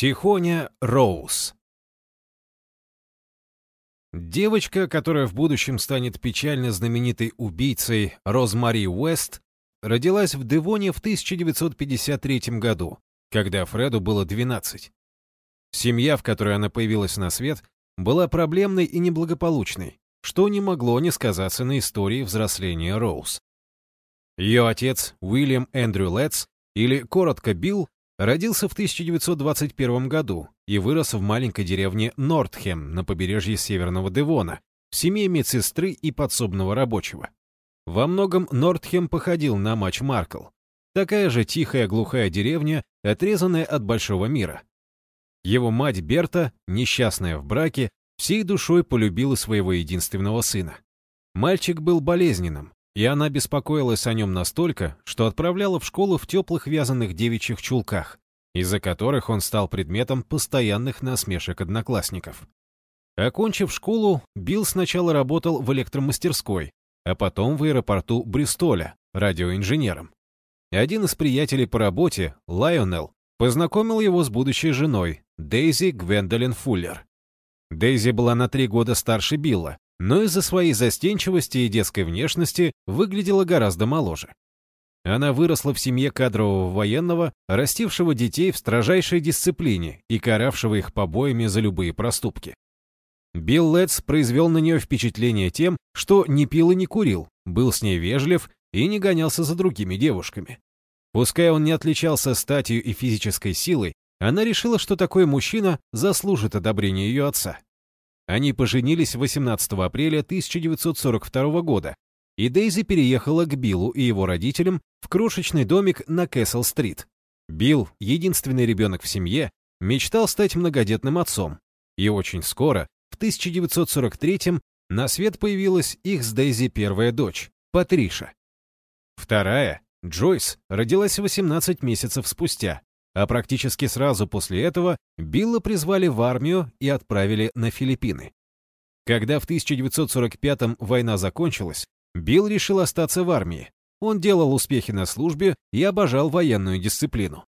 Тихоня Роуз Девочка, которая в будущем станет печально знаменитой убийцей Розмари Уэст, родилась в Девоне в 1953 году, когда Фреду было 12. Семья, в которой она появилась на свет, была проблемной и неблагополучной, что не могло не сказаться на истории взросления Роуз. Ее отец, Уильям Эндрю Летц, или коротко Билл, Родился в 1921 году и вырос в маленькой деревне Нортхем на побережье Северного Девона, в семье медсестры и подсобного рабочего. Во многом Нортхем походил на матч Маркл. Такая же тихая глухая деревня, отрезанная от большого мира. Его мать Берта, несчастная в браке, всей душой полюбила своего единственного сына. Мальчик был болезненным, и она беспокоилась о нем настолько, что отправляла в школу в теплых вязаных девичьих чулках, из-за которых он стал предметом постоянных насмешек одноклассников. Окончив школу, Билл сначала работал в электромастерской, а потом в аэропорту Бристоля, радиоинженером. Один из приятелей по работе, Лайонел, познакомил его с будущей женой, Дейзи Гвендолин Фуллер. Дейзи была на три года старше Билла, но из-за своей застенчивости и детской внешности выглядела гораздо моложе. Она выросла в семье кадрового военного, растившего детей в строжайшей дисциплине и каравшего их побоями за любые проступки. Билл Летс произвел на нее впечатление тем, что не пил и не курил, был с ней вежлив и не гонялся за другими девушками. Пускай он не отличался статью и физической силой, она решила, что такой мужчина заслужит одобрения ее отца. Они поженились 18 апреля 1942 года, и Дейзи переехала к Биллу и его родителям в крошечный домик на Кэссел-стрит. Билл, единственный ребенок в семье, мечтал стать многодетным отцом, и очень скоро, в 1943 на свет появилась их с Дейзи первая дочь, Патриша. Вторая, Джойс, родилась 18 месяцев спустя, а практически сразу после этого Билла призвали в армию и отправили на Филиппины. Когда в 1945-м война закончилась, Билл решил остаться в армии. Он делал успехи на службе и обожал военную дисциплину.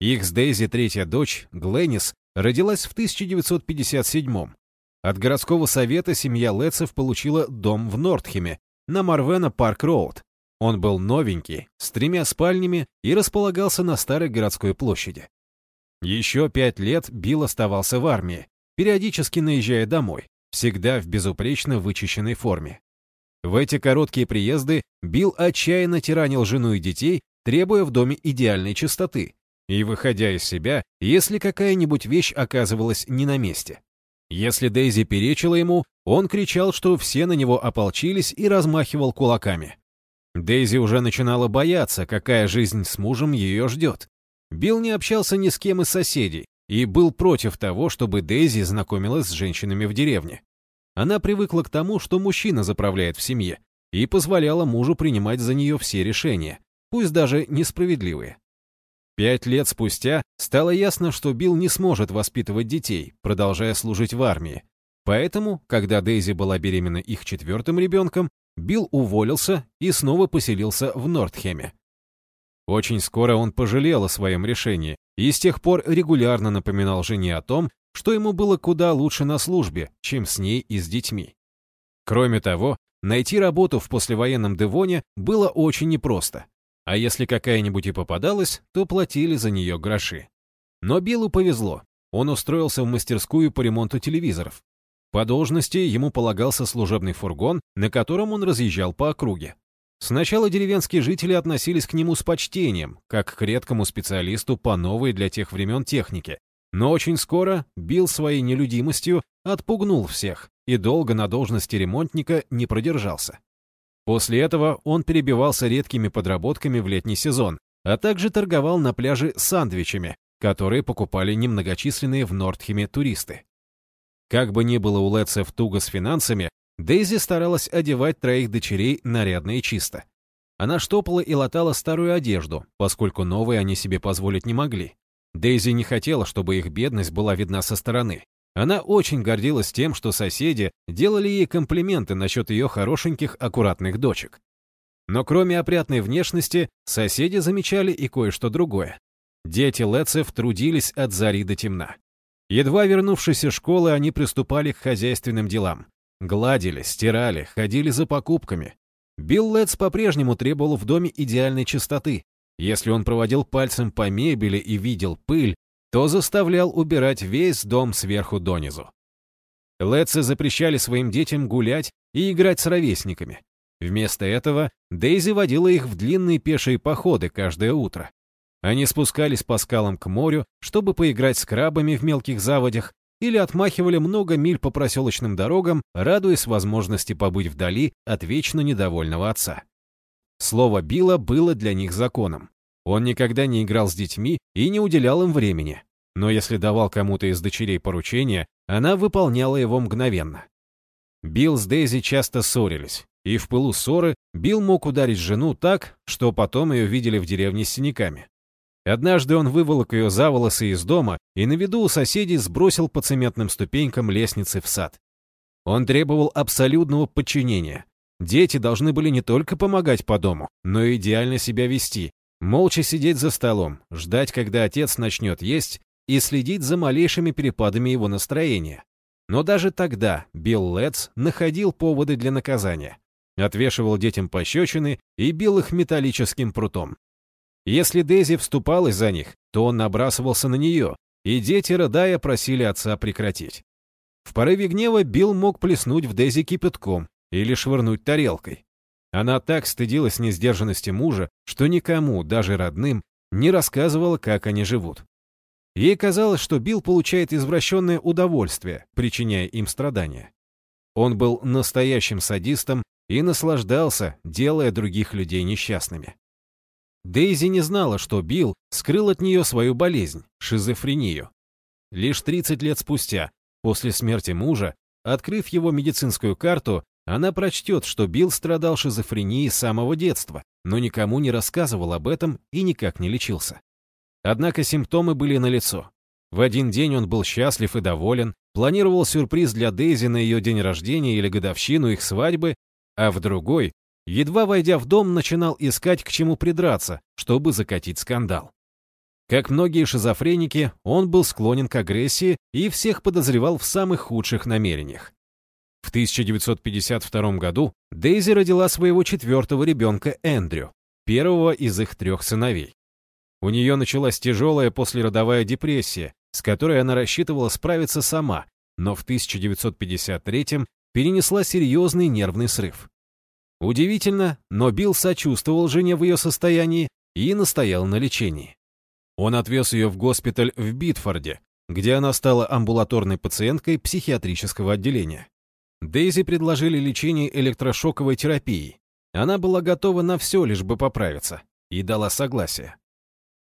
Их с Дейзи третья дочь, Гленнис, родилась в 1957-м. От городского совета семья Летцев получила дом в Нортхеме на Марвена Парк-Роуд, он был новенький, с тремя спальнями и располагался на старой городской площади. Еще пять лет Билл оставался в армии, периодически наезжая домой, всегда в безупречно вычищенной форме. В эти короткие приезды Билл отчаянно тиранил жену и детей, требуя в доме идеальной чистоты, и выходя из себя, если какая-нибудь вещь оказывалась не на месте. Если Дейзи перечила ему, он кричал, что все на него ополчились и размахивал кулаками. Дейзи уже начинала бояться, какая жизнь с мужем ее ждет. Билл не общался ни с кем из соседей и был против того, чтобы Дейзи знакомилась с женщинами в деревне. Она привыкла к тому, что мужчина заправляет в семье, и позволяла мужу принимать за нее все решения, пусть даже несправедливые. Пять лет спустя стало ясно, что Билл не сможет воспитывать детей, продолжая служить в армии. Поэтому, когда Дейзи была беременна их четвертым ребенком, Билл уволился и снова поселился в Нортхеме. Очень скоро он пожалел о своем решении и с тех пор регулярно напоминал жене о том, что ему было куда лучше на службе, чем с ней и с детьми. Кроме того, найти работу в послевоенном Девоне было очень непросто, а если какая-нибудь и попадалась, то платили за нее гроши. Но Биллу повезло, он устроился в мастерскую по ремонту телевизоров, по должности ему полагался служебный фургон, на котором он разъезжал по округе. Сначала деревенские жители относились к нему с почтением, как к редкому специалисту по новой для тех времен технике. Но очень скоро Билл своей нелюдимостью отпугнул всех и долго на должности ремонтника не продержался. После этого он перебивался редкими подработками в летний сезон, а также торговал на пляже сандвичами, которые покупали немногочисленные в Нортхеме туристы. Как бы ни было у Летцев туго с финансами, Дейзи старалась одевать троих дочерей нарядно и чисто. Она штопала и латала старую одежду, поскольку новые они себе позволить не могли. Дейзи не хотела, чтобы их бедность была видна со стороны. Она очень гордилась тем, что соседи делали ей комплименты насчет ее хорошеньких, аккуратных дочек. Но кроме опрятной внешности, соседи замечали и кое-что другое. Дети Летцев трудились от зари до темна. Едва вернувшись из школы, они приступали к хозяйственным делам. Гладили, стирали, ходили за покупками. Билл Летц по-прежнему требовал в доме идеальной чистоты. Если он проводил пальцем по мебели и видел пыль, то заставлял убирать весь дом сверху донизу. Летцы запрещали своим детям гулять и играть с ровесниками. Вместо этого Дейзи водила их в длинные пешие походы каждое утро. Они спускались по скалам к морю, чтобы поиграть с крабами в мелких заводях, или отмахивали много миль по проселочным дорогам, радуясь возможности побыть вдали от вечно недовольного отца. Слово Билла было для них законом. Он никогда не играл с детьми и не уделял им времени. Но если давал кому-то из дочерей поручение, она выполняла его мгновенно. Билл с Дейзи часто ссорились, и в пылу ссоры Билл мог ударить жену так, что потом ее видели в деревне с синяками. Однажды он выволок ее за волосы из дома и на виду у соседей сбросил по цементным ступенькам лестницы в сад. Он требовал абсолютного подчинения. Дети должны были не только помогать по дому, но и идеально себя вести, молча сидеть за столом, ждать, когда отец начнет есть, и следить за малейшими перепадами его настроения. Но даже тогда Билл Летц находил поводы для наказания. Отвешивал детям пощечины и бил их металлическим прутом. Если Дейзи вступалась за них, то он набрасывался на нее, и дети, рыдая, просили отца прекратить. В порыве гнева Билл мог плеснуть в Дейзи кипятком или швырнуть тарелкой. Она так стыдилась несдержанности мужа, что никому, даже родным, не рассказывала, как они живут. Ей казалось, что Билл получает извращенное удовольствие, причиняя им страдания. Он был настоящим садистом и наслаждался, делая других людей несчастными. Дейзи не знала, что Билл скрыл от нее свою болезнь – шизофрению. Лишь 30 лет спустя, после смерти мужа, открыв его медицинскую карту, она прочтет, что Билл страдал шизофренией с самого детства, но никому не рассказывал об этом и никак не лечился. Однако симптомы были налицо. В один день он был счастлив и доволен, планировал сюрприз для Дейзи на ее день рождения или годовщину их свадьбы, а в другой едва войдя в дом, начинал искать, к чему придраться, чтобы закатить скандал. Как многие шизофреники, он был склонен к агрессии и всех подозревал в самых худших намерениях. В 1952 году Дейзи родила своего четвертого ребенка Эндрю, первого из их трех сыновей. У нее началась тяжелая послеродовая депрессия, с которой она рассчитывала справиться сама, но в 1953 перенесла серьезный нервный срыв. Удивительно, но Билл сочувствовал жене в ее состоянии и настоял на лечении. Он отвез ее в госпиталь в Битфорде, где она стала амбулаторной пациенткой психиатрического отделения. Дейзи предложили лечение электрошоковой терапией. Она была готова на все, лишь бы поправиться, и дала согласие.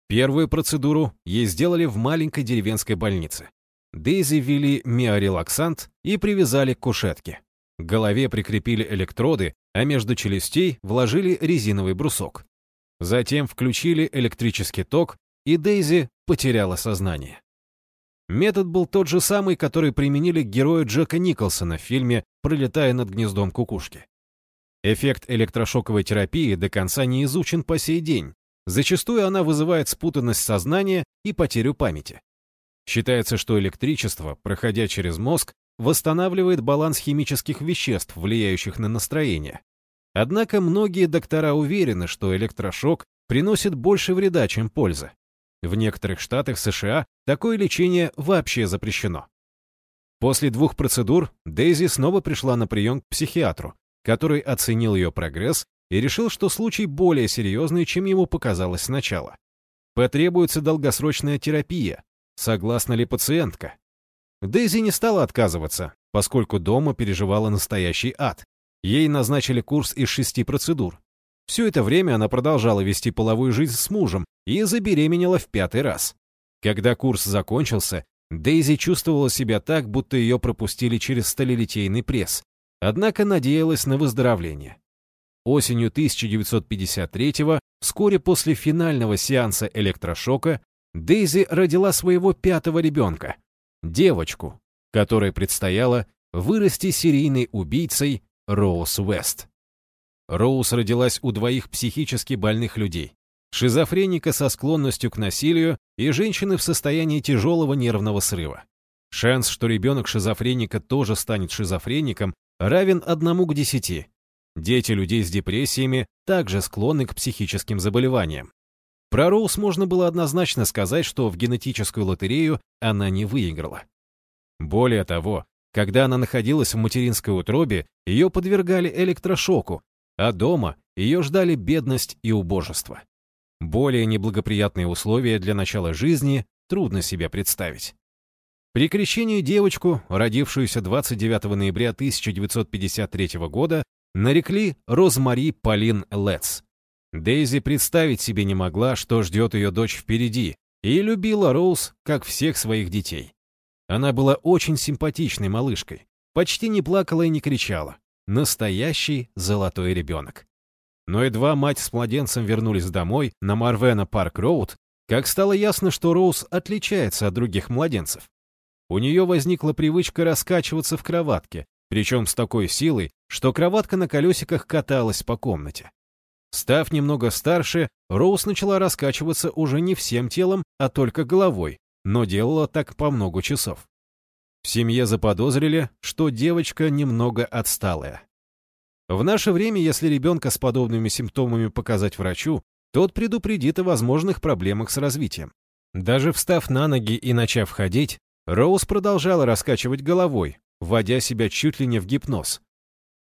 Первую процедуру ей сделали в маленькой деревенской больнице. Дейзи ввели миорелаксант и привязали к кушетке. К голове прикрепили электроды, а между челюстей вложили резиновый брусок. Затем включили электрический ток, и Дейзи потеряла сознание. Метод был тот же самый, который применили к герою Джека Николсона в фильме «Пролетая над гнездом кукушки». Эффект электрошоковой терапии до конца не изучен по сей день. Зачастую она вызывает спутанность сознания и потерю памяти. Считается, что электричество, проходя через мозг, восстанавливает баланс химических веществ, влияющих на настроение. Однако многие доктора уверены, что электрошок приносит больше вреда, чем пользы. В некоторых штатах США такое лечение вообще запрещено. После двух процедур Дейзи снова пришла на прием к психиатру, который оценил ее прогресс и решил, что случай более серьезный, чем ему показалось сначала. Потребуется долгосрочная терапия, согласна ли пациентка. Дейзи не стала отказываться, поскольку дома переживала настоящий ад. Ей назначили курс из шести процедур. Все это время она продолжала вести половую жизнь с мужем и забеременела в пятый раз. Когда курс закончился, Дейзи чувствовала себя так, будто ее пропустили через сталелитейный пресс, однако надеялась на выздоровление. Осенью 1953-го, вскоре после финального сеанса электрошока, Дейзи родила своего пятого ребенка, девочку, которой предстояло вырасти серийной убийцей Роуз Уэст. Роуз родилась у двоих психически больных людей. шизофреника со склонностью к насилию и женщины в состоянии тяжелого нервного срыва. Шанс, что ребенок шизофреника тоже станет шизофреником, равен одному к десяти. Дети людей с депрессиями также склонны к психическим заболеваниям. Про Роуз можно было однозначно сказать, что в генетическую лотерею она не выиграла. Более того, когда она находилась в материнской утробе, ее подвергали электрошоку, а дома ее ждали бедность и убожество. Более неблагоприятные условия для начала жизни трудно себе представить. При крещении девочку, родившуюся 29 ноября 1953 года, нарекли Розмари Полин Летц. Дейзи представить себе не могла, что ждет ее дочь впереди, и любила Роуз, как всех своих детей. Она была очень симпатичной малышкой, почти не плакала и не кричала. Настоящий золотой ребенок. Но едва мать с младенцем вернулись домой на Марвена Парк Роуд, как стало ясно, что Роуз отличается от других младенцев. У нее возникла привычка раскачиваться в кроватке, причем с такой силой, что кроватка на колесиках каталась по комнате. Став немного старше, Роуз начала раскачиваться уже не всем телом, а только головой, но делала так по много часов. В семье заподозрили, что девочка немного отсталая. В наше время, если ребенка с подобными симптомами показать врачу, тот предупредит о возможных проблемах с развитием. Даже встав на ноги и начав ходить, Роуз продолжала раскачивать головой, вводя себя чуть ли не в гипноз.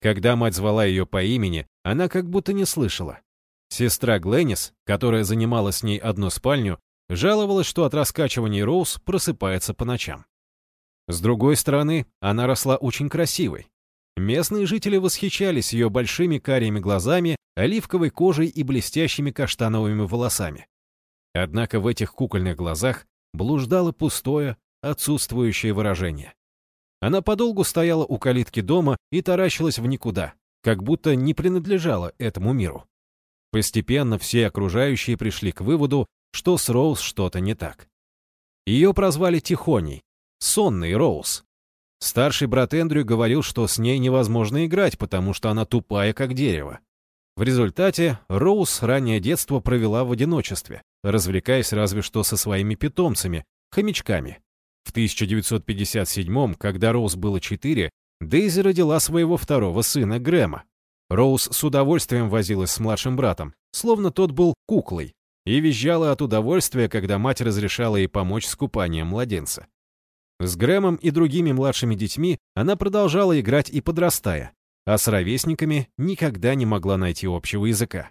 Когда мать звала ее по имени, она как будто не слышала. Сестра Гленнис, которая занимала с ней одну спальню, жаловалась, что от раскачивания Роуз просыпается по ночам. С другой стороны, она росла очень красивой. Местные жители восхищались ее большими карими глазами, оливковой кожей и блестящими каштановыми волосами. Однако в этих кукольных глазах блуждало пустое, отсутствующее выражение. Она подолгу стояла у калитки дома и таращилась в никуда, как будто не принадлежала этому миру. Постепенно все окружающие пришли к выводу, что с Роуз что-то не так. Ее прозвали Тихоней, сонный Роуз. Старший брат Эндрю говорил, что с ней невозможно играть, потому что она тупая, как дерево. В результате Роуз раннее детство провела в одиночестве, развлекаясь разве что со своими питомцами, хомячками. В 1957 когда Роуз было 4, Дейзи родила своего второго сына Грэма. Роуз с удовольствием возилась с младшим братом, словно тот был куклой, и визжала от удовольствия, когда мать разрешала ей помочь с купанием младенца. С Грэмом и другими младшими детьми она продолжала играть и подрастая, а с ровесниками никогда не могла найти общего языка.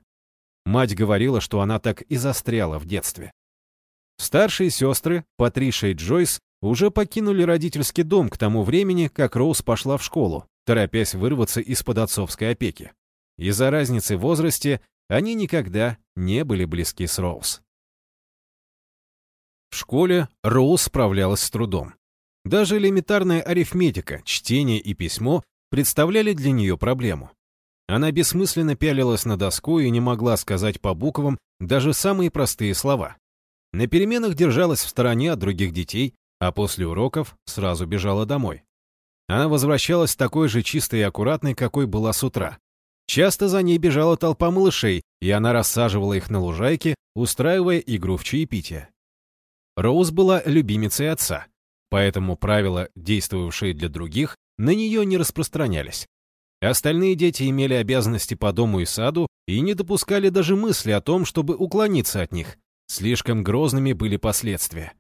Мать говорила, что она так и застряла в детстве. Старшие сестры, Патриша и Джойс, уже покинули родительский дом к тому времени, как Роуз пошла в школу, торопясь вырваться из-под отцовской опеки. Из-за разницы в возрасте они никогда не были близки с Роуз. В школе Роуз справлялась с трудом. Даже элементарная арифметика, чтение и письмо представляли для нее проблему. Она бессмысленно пялилась на доску и не могла сказать по буквам даже самые простые слова. На переменах держалась в стороне от других детей, а после уроков сразу бежала домой. Она возвращалась такой же чистой и аккуратной, какой была с утра. Часто за ней бежала толпа малышей, и она рассаживала их на лужайке, устраивая игру в чаепитие. Роуз была любимицей отца, поэтому правила, действовавшие для других, на нее не распространялись. Остальные дети имели обязанности по дому и саду и не допускали даже мысли о том, чтобы уклониться от них. Слишком грозными были последствия.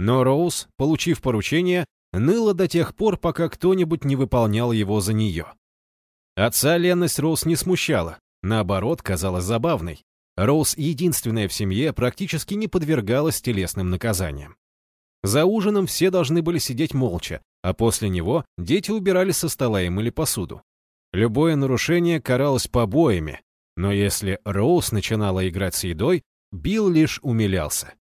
Но Роуз, получив поручение, ныла до тех пор, пока кто-нибудь не выполнял его за нее. Отца ленность Роуз не смущала, наоборот, казалась забавной. Роуз, единственная в семье, практически не подвергалась телесным наказаниям. За ужином все должны были сидеть молча, а после него дети убирали со стола и мыли посуду. Любое нарушение каралось побоями, но если Роуз начинала играть с едой, Билл лишь умилялся.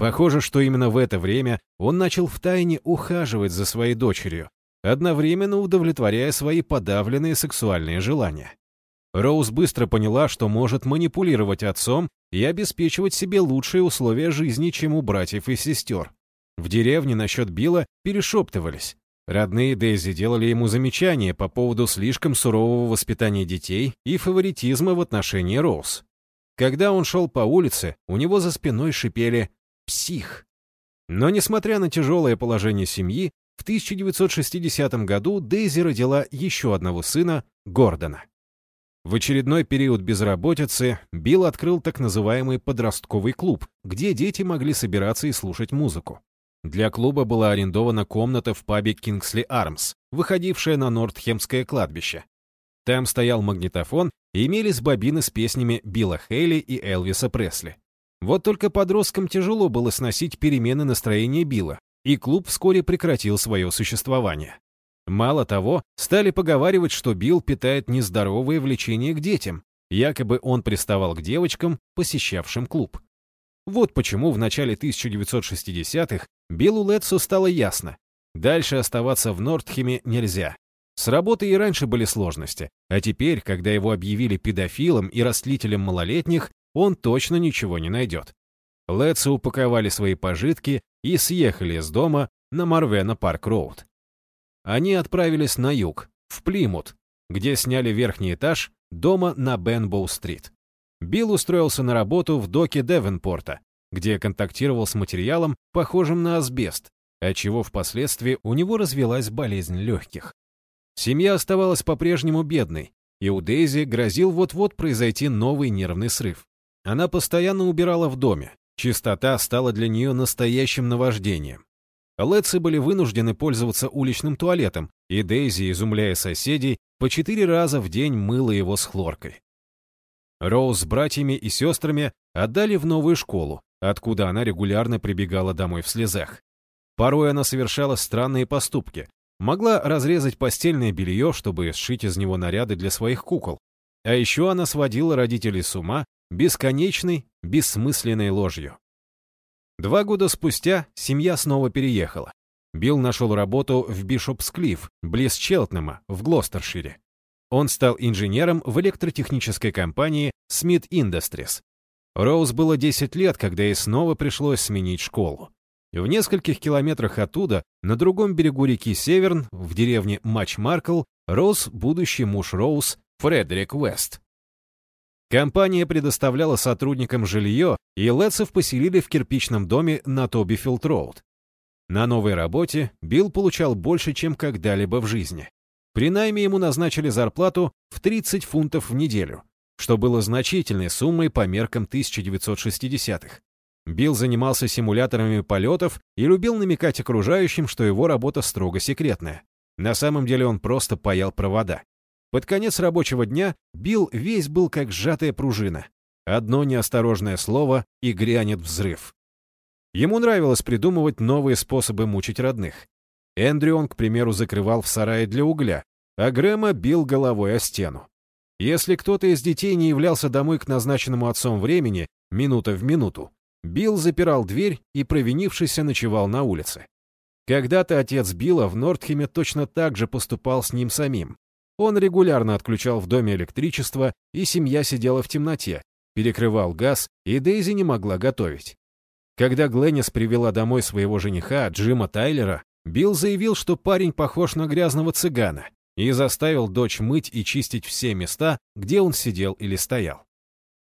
Похоже, что именно в это время он начал втайне ухаживать за своей дочерью, одновременно удовлетворяя свои подавленные сексуальные желания. Роуз быстро поняла, что может манипулировать отцом и обеспечивать себе лучшие условия жизни, чем у братьев и сестер. В деревне насчет Билла перешептывались. Родные Дейзи делали ему замечания по поводу слишком сурового воспитания детей и фаворитизма в отношении Роуз. Когда он шел по улице, у него за спиной шипели «псих». Но, несмотря на тяжелое положение семьи, в 1960 году Дейзи родила еще одного сына, Гордона. В очередной период безработицы Билл открыл так называемый подростковый клуб, где дети могли собираться и слушать музыку. Для клуба была арендована комната в пабе Кингсли Армс, выходившая на Нортхемское кладбище. Там стоял магнитофон и имелись бобины с песнями Билла Хейли и Элвиса Пресли. Вот только подросткам тяжело было сносить перемены настроения Билла, и клуб вскоре прекратил свое существование. Мало того, стали поговаривать, что Билл питает нездоровое влечение к детям, якобы он приставал к девочкам, посещавшим клуб. Вот почему в начале 1960-х Биллу Летсу стало ясно. Дальше оставаться в Нортхеме нельзя. С работой и раньше были сложности, а теперь, когда его объявили педофилом и растлителем малолетних, он точно ничего не найдет. Летсы упаковали свои пожитки и съехали из дома на Марвена Парк-Роуд. Они отправились на юг, в Плимут, где сняли верхний этаж дома на Бенбоу-стрит. Билл устроился на работу в доке Девенпорта, где контактировал с материалом, похожим на асбест, отчего впоследствии у него развелась болезнь легких. Семья оставалась по-прежнему бедной, и у Дейзи грозил вот-вот произойти новый нервный срыв. Она постоянно убирала в доме, чистота стала для нее настоящим наваждением. Летцы были вынуждены пользоваться уличным туалетом, и Дейзи, изумляя соседей, по четыре раза в день мыла его с хлоркой. Роуз с братьями и сестрами отдали в новую школу, откуда она регулярно прибегала домой в слезах. Порой она совершала странные поступки. Могла разрезать постельное белье, чтобы сшить из него наряды для своих кукол. А еще она сводила родителей с ума бесконечной, бессмысленной ложью. Два года спустя семья снова переехала. Билл нашел работу в Бишопсклифф, близ Челтнема, в Глостершире. Он стал инженером в электротехнической компании Smith Industries. Роуз было 10 лет, когда ей снова пришлось сменить школу. В нескольких километрах оттуда, на другом берегу реки Северн, в деревне Матч-Маркл, рос будущий муж Роуз, Фредерик Уэст. Компания предоставляла сотрудникам жилье, и Летсов поселили в кирпичном доме на Тобифилд-Роуд. На новой работе Билл получал больше, чем когда-либо в жизни. При найме ему назначили зарплату в 30 фунтов в неделю, что было значительной суммой по меркам 1960-х. Билл занимался симуляторами полетов и любил намекать окружающим, что его работа строго секретная. На самом деле он просто паял провода. Под конец рабочего дня Билл весь был как сжатая пружина. Одно неосторожное слово — и грянет взрыв. Ему нравилось придумывать новые способы мучить родных. Эндрю он, к примеру, закрывал в сарае для угля, а Грэма бил головой о стену. Если кто-то из детей не являлся домой к назначенному отцом времени, минута в минуту, Билл запирал дверь и, провинившийся, ночевал на улице. Когда-то отец Билла в Нортхеме точно так же поступал с ним самим. Он регулярно отключал в доме электричество, и семья сидела в темноте, перекрывал газ, и Дейзи не могла готовить. Когда Гленнис привела домой своего жениха, Джима Тайлера, Билл заявил, что парень похож на грязного цыгана, и заставил дочь мыть и чистить все места, где он сидел или стоял.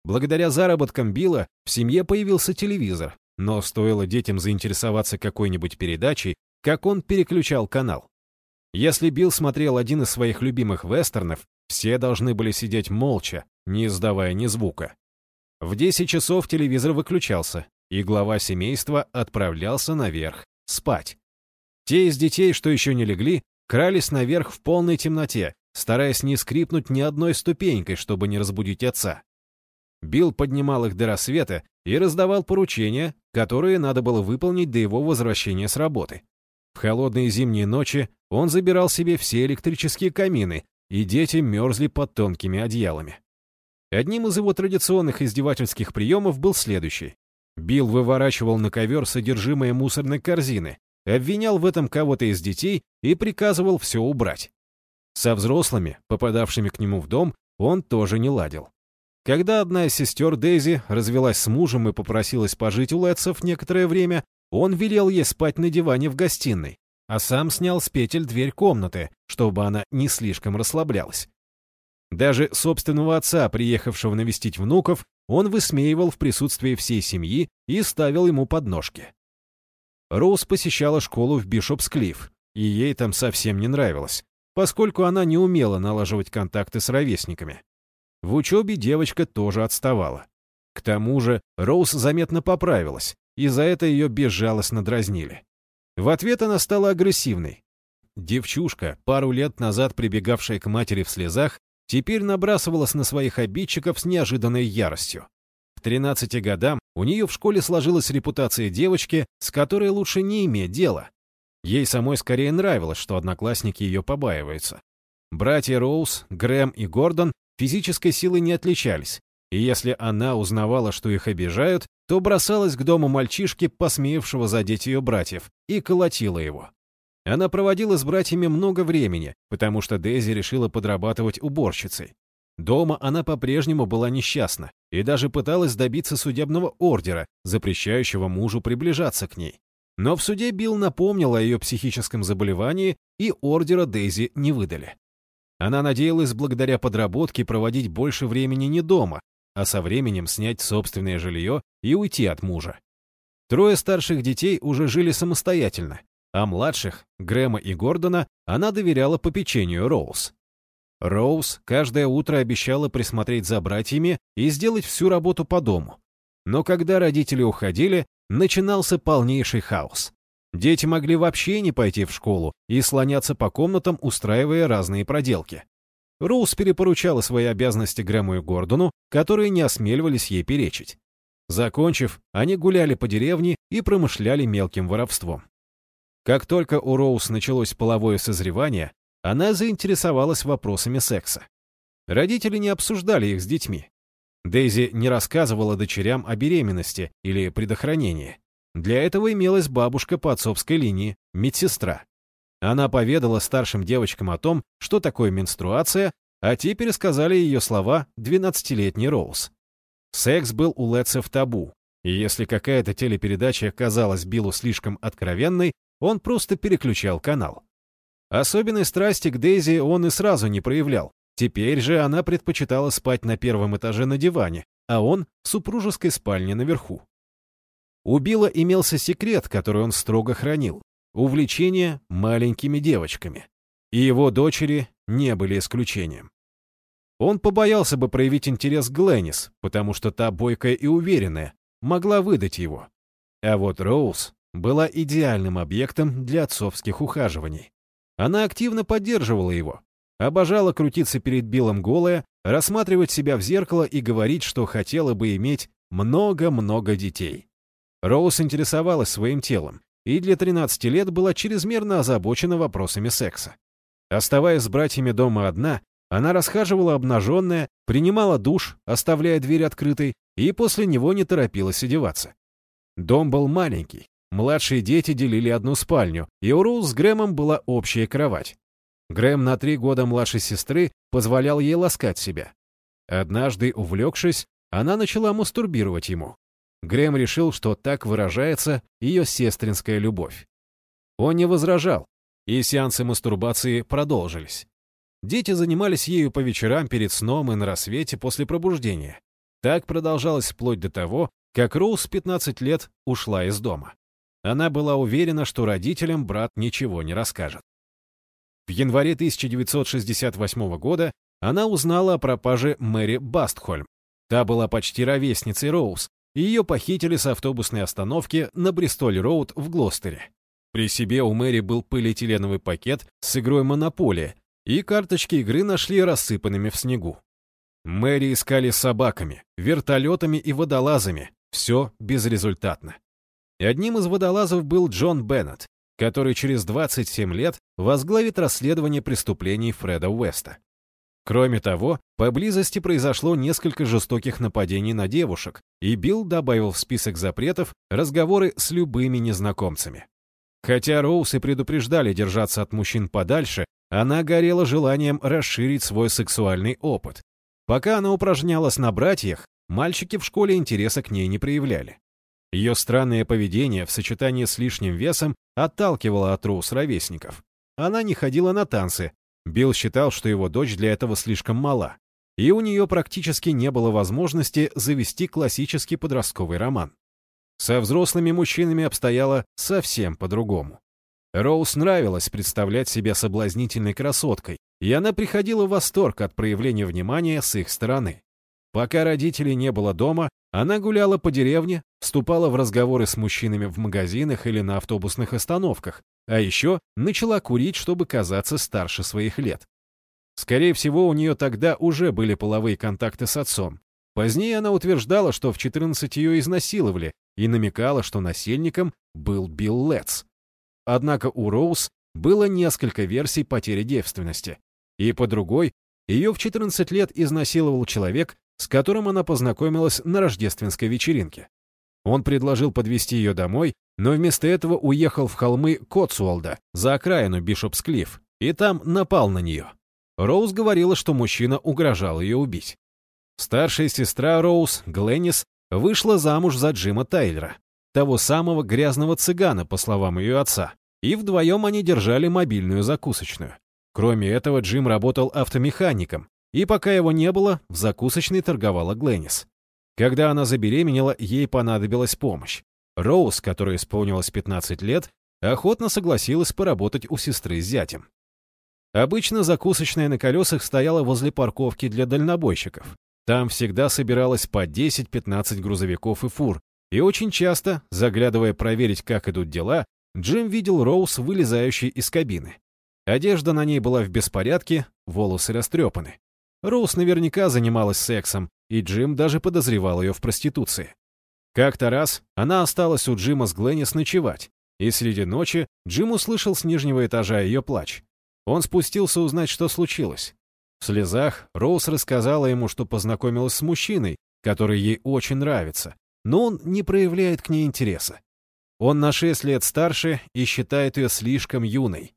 Благодаря заработкам Билла в семье появился телевизор, но стоило детям заинтересоваться какой-нибудь передачей, как он переключал канал. Если Билл смотрел один из своих любимых вестернов, все должны были сидеть молча, не издавая ни звука. В 10 часов телевизор выключался, и глава семейства отправлялся наверх спать. Те из детей, что еще не легли, крались наверх в полной темноте, стараясь не скрипнуть ни одной ступенькой, чтобы не разбудить отца. Билл поднимал их до рассвета и раздавал поручения, которые надо было выполнить до его возвращения с работы. В холодные зимние ночи он забирал себе все электрические камины, и дети мерзли под тонкими одеялами. Одним из его традиционных издевательских приемов был следующий. Билл выворачивал на ковер содержимое мусорной корзины, обвинял в этом кого-то из детей и приказывал все убрать. Со взрослыми, попадавшими к нему в дом, он тоже не ладил. Когда одна из сестер Дейзи развелась с мужем и попросилась пожить у Лэтсов некоторое время, он велел ей спать на диване в гостиной, а сам снял с петель дверь комнаты, чтобы она не слишком расслаблялась. Даже собственного отца, приехавшего навестить внуков, он высмеивал в присутствии всей семьи и ставил ему подножки. Роуз посещала школу в Бишопсклифф, и ей там совсем не нравилось, поскольку она не умела налаживать контакты с ровесниками. В учебе девочка тоже отставала. К тому же Роуз заметно поправилась, и за это ее безжалостно дразнили. В ответ она стала агрессивной. Девчушка, пару лет назад прибегавшая к матери в слезах, теперь набрасывалась на своих обидчиков с неожиданной яростью. К 13 годам у нее в школе сложилась репутация девочки, с которой лучше не иметь дела. Ей самой скорее нравилось, что одноклассники ее побаиваются. Братья Роуз, Грэм и Гордон физической силой не отличались, и если она узнавала, что их обижают, то бросалась к дому мальчишки, посмеявшего задеть ее братьев, и колотила его. Она проводила с братьями много времени, потому что Дейзи решила подрабатывать уборщицей. Дома она по-прежнему была несчастна и даже пыталась добиться судебного ордера, запрещающего мужу приближаться к ней. Но в суде Билл напомнил о ее психическом заболевании, и ордера Дейзи не выдали. Она надеялась благодаря подработке проводить больше времени не дома, а со временем снять собственное жилье и уйти от мужа. Трое старших детей уже жили самостоятельно, а младших, Грэма и Гордона, она доверяла попечению Роуз. Роуз каждое утро обещала присмотреть за братьями и сделать всю работу по дому. Но когда родители уходили, начинался полнейший хаос. Дети могли вообще не пойти в школу и слоняться по комнатам, устраивая разные проделки. Роуз перепоручала свои обязанности Грэму и Гордону, которые не осмеливались ей перечить. Закончив, они гуляли по деревне и промышляли мелким воровством. Как только у Роуз началось половое созревание, она заинтересовалась вопросами секса. Родители не обсуждали их с детьми. Дейзи не рассказывала дочерям о беременности или предохранении. Для этого имелась бабушка по отцовской линии, медсестра. Она поведала старшим девочкам о том, что такое менструация, а те пересказали ее слова 12-летний Роуз. Секс был у Летса в табу, и если какая-то телепередача казалась Биллу слишком откровенной, он просто переключал канал. Особенной страсти к Дейзи он и сразу не проявлял. Теперь же она предпочитала спать на первом этаже на диване, а он в супружеской спальне наверху. У Билла имелся секрет, который он строго хранил увлечение маленькими девочками. И его дочери не были исключением. Он побоялся бы проявить интерес к Гленнис, потому что та бойкая и уверенная, могла выдать его. А вот Роуз была идеальным объектом для отцовских ухаживаний. Она активно поддерживала его, обожала крутиться перед Биллом голая, рассматривать себя в зеркало и говорить, что хотела бы иметь много-много детей. Роуз интересовалась своим телом, и для 13 лет была чрезмерно озабочена вопросами секса. Оставаясь с братьями дома одна, она расхаживала обнаженная, принимала душ, оставляя дверь открытой, и после него не торопилась одеваться. Дом был маленький, младшие дети делили одну спальню, и у Роуз с Грэмом была общая кровать. Грэм на три года младшей сестры позволял ей ласкать себя. Однажды, увлекшись, она начала мастурбировать ему. Грэм решил, что так выражается ее сестринская любовь. Он не возражал, и сеансы мастурбации продолжились. Дети занимались ею по вечерам перед сном и на рассвете после пробуждения. Так продолжалось вплоть до того, как Роуз 15 лет ушла из дома. Она была уверена, что родителям брат ничего не расскажет. В январе 1968 года она узнала о пропаже Мэри Бастхольм. Та была почти ровесницей Роуз, ее похитили с автобусной остановки на Бристоль-Роуд в Глостере. При себе у Мэри был полиэтиленовый пакет с игрой «Монополия», и карточки игры нашли рассыпанными в снегу. Мэри искали собаками, вертолетами и водолазами. Все безрезультатно. Одним из водолазов был Джон Беннет, который через 27 лет возглавит расследование преступлений Фреда Уэста. Кроме того, поблизости произошло несколько жестоких нападений на девушек, и Билл добавил в список запретов разговоры с любыми незнакомцами. Хотя Роуз и предупреждали держаться от мужчин подальше, она горела желанием расширить свой сексуальный опыт. Пока она упражнялась на братьях, мальчики в школе интереса к ней не проявляли. Ее странное поведение в сочетании с лишним весом отталкивало от Роуз ровесников. Она не ходила на танцы, Билл считал, что его дочь для этого слишком мала. и у нее практически не было возможности завести классический подростковый роман. Со взрослыми мужчинами обстояло совсем по-другому. Роуз нравилось представлять себя соблазнительной красоткой, и она приходила в восторг от проявления внимания с их стороны. Пока родителей не было дома, она гуляла по деревне, вступала в разговоры с мужчинами в магазинах или на автобусных остановках, а еще начала курить, чтобы казаться старше своих лет. Скорее всего, у нее тогда уже были половые контакты с отцом. Позднее она утверждала, что в 14 ее изнасиловали, и намекала, что насильником был Билл Летц. Однако у Роуз было несколько версий потери девственности. И по другой, ее в 14 лет изнасиловал человек, с которым она познакомилась на рождественской вечеринке. Он предложил подвести ее домой, но вместо этого уехал в холмы Котсуолда, за окраину Бишопсклифф, и там напал на нее. Роуз говорила, что мужчина угрожал ее убить. Старшая сестра Роуз, Гленнис, вышла замуж за Джима Тайлера, того самого грязного цыгана, по словам ее отца, и вдвоем они держали мобильную закусочную. Кроме этого, Джим работал автомехаником, и пока его не было, в закусочной торговала Гленнис. Когда она забеременела, ей понадобилась помощь. Роуз, которой исполнилось 15 лет, охотно согласилась поработать у сестры с зятем. Обычно закусочная на колесах стояла возле парковки для дальнобойщиков. Там всегда собиралось по 10-15 грузовиков и фур, и очень часто, заглядывая проверить, как идут дела, Джим видел Роуз, вылезающей из кабины. Одежда на ней была в беспорядке, волосы растрепаны. Роуз наверняка занималась сексом, и Джим даже подозревал ее в проституции. Как-то раз она осталась у Джима с Гленнис ночевать, и среди ночи Джим услышал с нижнего этажа ее плач. Он спустился узнать, что случилось. В слезах Роуз рассказала ему, что познакомилась с мужчиной, который ей очень нравится, но он не проявляет к ней интереса. Он на шесть лет старше и считает ее слишком юной.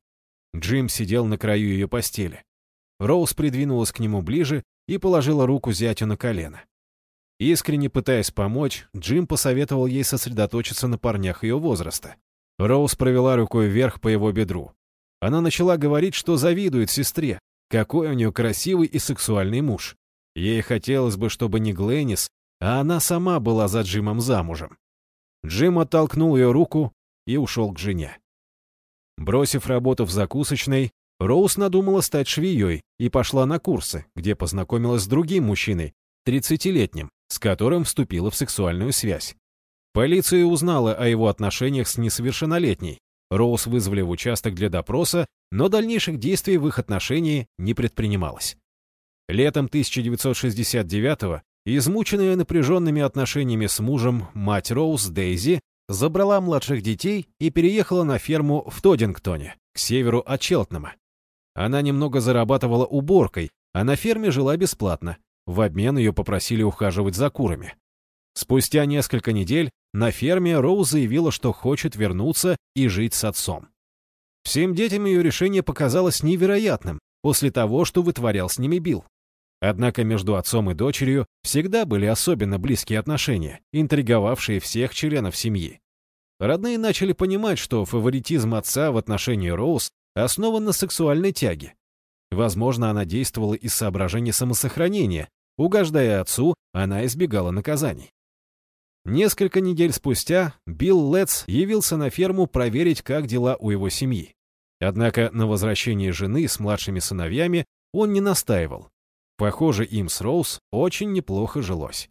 Джим сидел на краю ее постели. Роуз придвинулась к нему ближе и положила руку зятю на колено. Искренне пытаясь помочь, Джим посоветовал ей сосредоточиться на парнях ее возраста. Роуз провела рукой вверх по его бедру. Она начала говорить, что завидует сестре, какой у нее красивый и сексуальный муж. Ей хотелось бы, чтобы не Гленнис, а она сама была за Джимом замужем. Джим оттолкнул ее руку и ушел к жене. Бросив работу в закусочной, Роуз надумала стать швеей и пошла на курсы, где познакомилась с другим мужчиной, 30-летним, с которым вступила в сексуальную связь. Полиция узнала о его отношениях с несовершеннолетней. Роуз вызвали в участок для допроса, но дальнейших действий в их отношении не предпринималось. Летом 1969-го Измученная напряженными отношениями с мужем, мать Роуз, Дейзи, забрала младших детей и переехала на ферму в Тодингтоне, к северу от Челтнама. Она немного зарабатывала уборкой, а на ферме жила бесплатно. В обмен ее попросили ухаживать за курами. Спустя несколько недель на ферме Роуз заявила, что хочет вернуться и жить с отцом. Всем детям ее решение показалось невероятным после того, что вытворял с ними Билл. Однако между отцом и дочерью всегда были особенно близкие отношения, интриговавшие всех членов семьи. Родные начали понимать, что фаворитизм отца в отношении Роуз основан на сексуальной тяге. Возможно, она действовала из соображений самосохранения. Угождая отцу, она избегала наказаний. Несколько недель спустя Билл Летц явился на ферму проверить, как дела у его семьи. Однако на возвращении жены с младшими сыновьями он не настаивал, Похоже, им с Роуз очень неплохо жилось.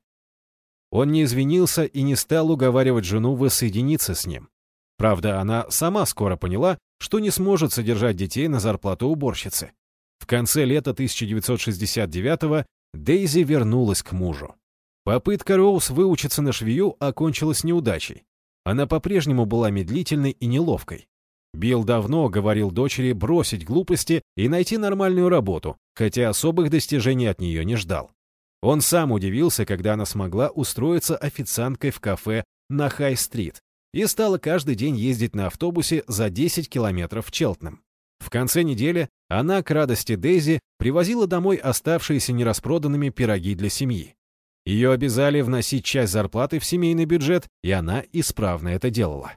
Он не извинился и не стал уговаривать жену воссоединиться с ним. Правда, она сама скоро поняла, что не сможет содержать детей на зарплату уборщицы. В конце лета 1969-го Дейзи вернулась к мужу. Попытка Роуз выучиться на швею окончилась неудачей. Она по-прежнему была медлительной и неловкой. Билл давно говорил дочери бросить глупости и найти нормальную работу, хотя особых достижений от нее не ждал. Он сам удивился, когда она смогла устроиться официанткой в кафе на Хай-стрит и стала каждый день ездить на автобусе за 10 километров в Челтном. В конце недели она, к радости Дейзи, привозила домой оставшиеся нераспроданными пироги для семьи. Ее обязали вносить часть зарплаты в семейный бюджет, и она исправно это делала.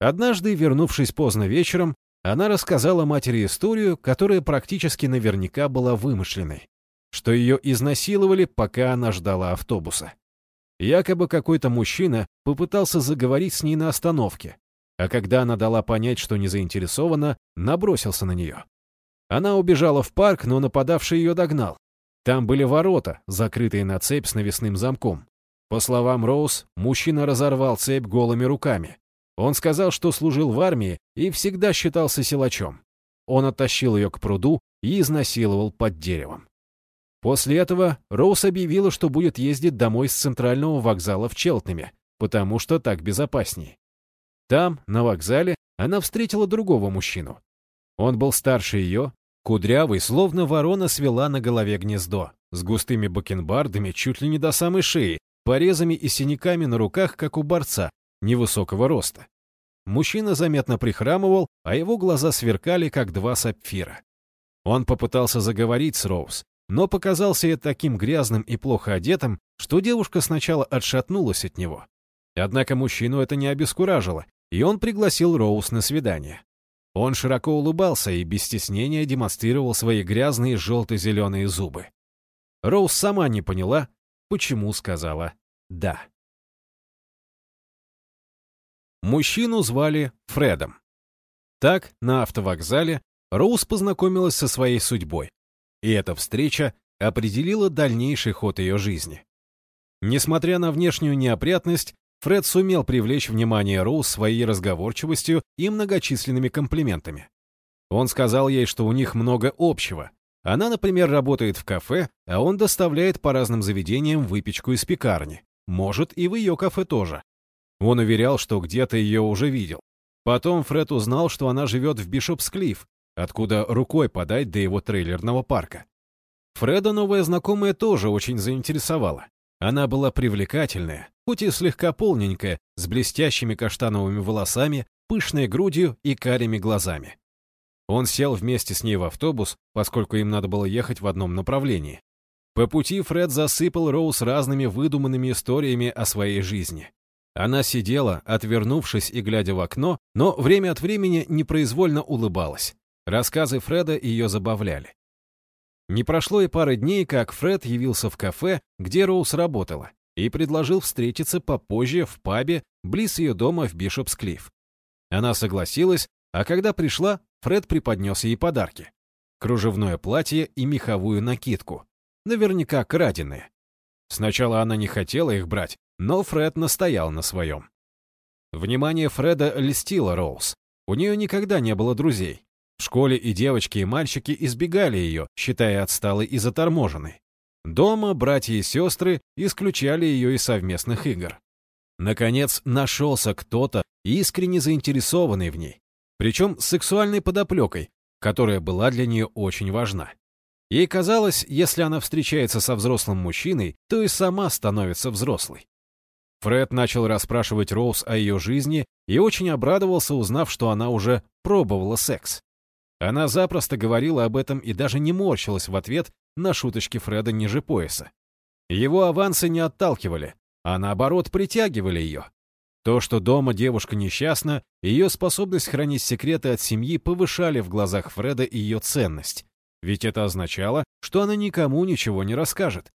Однажды, вернувшись поздно вечером, она рассказала матери историю, которая практически наверняка была вымышленной. что ее изнасиловали, пока она ждала автобуса. Якобы какой-то мужчина попытался заговорить с ней на остановке, а когда она дала понять, что не заинтересована, набросился на нее. Она убежала в парк, но нападавший ее догнал. Там были ворота, закрытые на цепь с навесным замком. По словам Роуз, мужчина разорвал цепь голыми руками. Он сказал, что служил в армии и всегда считался силачом. Он оттащил ее к пруду и изнасиловал под деревом. После этого Роуз объявила, что будет ездить домой с центрального вокзала в Челтнаме, потому что так безопаснее. Там, на вокзале, она встретила другого мужчину. Он был старше ее, кудрявый, словно ворона свела на голове гнездо, с густыми бакенбардами чуть ли не до самой шеи, порезами и синяками на руках, как у борца, невысокого роста. Мужчина заметно прихрамывал, а его глаза сверкали, как два сапфира. Он попытался заговорить с Роуз, но показался ей таким грязным и плохо одетым, что девушка сначала отшатнулась от него. Однако мужчину это не обескуражило, и он пригласил Роуз на свидание. Он широко улыбался и без стеснения демонстрировал свои грязные желто-зеленые зубы. Роуз сама не поняла, почему сказала «да». Мужчину звали Фредом. Так, на автовокзале, Роуз познакомилась со своей судьбой. И эта встреча определила дальнейший ход ее жизни. Несмотря на внешнюю неопрятность, Фред сумел привлечь внимание Роуз своей разговорчивостью и многочисленными комплиментами. Он сказал ей, что у них много общего. Она, например, работает в кафе, а он доставляет по разным заведениям выпечку из пекарни. Может, и в ее кафе тоже. Он уверял, что где-то ее уже видел. Потом Фред узнал, что она живет в Бишопсклифф, откуда рукой подать до его трейлерного парка. Фреда новая знакомая тоже очень заинтересовала. Она была привлекательная, хоть и слегка полненькая, с блестящими каштановыми волосами, пышной грудью и карими глазами. Он сел вместе с ней в автобус, поскольку им надо было ехать в одном направлении. По пути Фред засыпал Роуз разными выдуманными историями о своей жизни. Она сидела, отвернувшись и глядя в окно, но время от времени непроизвольно улыбалась. Рассказы Фреда ее забавляли. Не прошло и пары дней, как Фред явился в кафе, где Роуз работала, и предложил встретиться попозже в пабе близ ее дома в Бишопсклифф. Она согласилась, а когда пришла, Фред преподнес ей подарки. Кружевное платье и меховую накидку. Наверняка краденые. Сначала она не хотела их брать, но Фред настоял на своем. Внимание Фреда льстило Роуз. У нее никогда не было друзей. В школе и девочки, и мальчики избегали ее, считая отсталой и заторможенной. Дома братья и сестры исключали ее из совместных игр. Наконец, нашелся кто-то, искренне заинтересованный в ней. Причем с сексуальной подоплекой, которая была для нее очень важна. Ей казалось, если она встречается со взрослым мужчиной, то и сама становится взрослой. Фред начал расспрашивать Роуз о ее жизни и очень обрадовался, узнав, что она уже пробовала секс. Она запросто говорила об этом и даже не морщилась в ответ на шуточки Фреда ниже пояса. Его авансы не отталкивали, а наоборот притягивали ее. То, что дома девушка несчастна, ее способность хранить секреты от семьи повышали в глазах Фреда ее ценность. Ведь это означало, что она никому ничего не расскажет.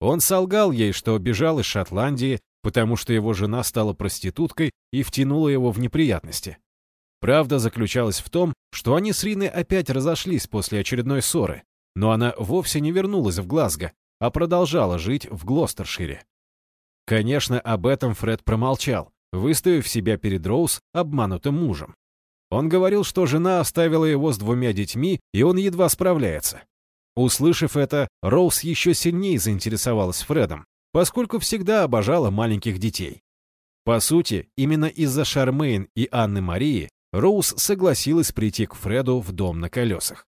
Он солгал ей, что бежал из Шотландии, потому что его жена стала проституткой и втянула его в неприятности. Правда заключалась в том, что они с Риной опять разошлись после очередной ссоры, но она вовсе не вернулась в Глазго, а продолжала жить в Глостершире. Конечно, об этом Фред промолчал, выставив себя перед Роуз обманутым мужем. Он говорил, что жена оставила его с двумя детьми, и он едва справляется. Услышав это, Роуз еще сильнее заинтересовалась Фредом, поскольку всегда обожала маленьких детей. По сути, именно из-за Шармейн и Анны Марии Роуз согласилась прийти к Фреду в дом на колесах.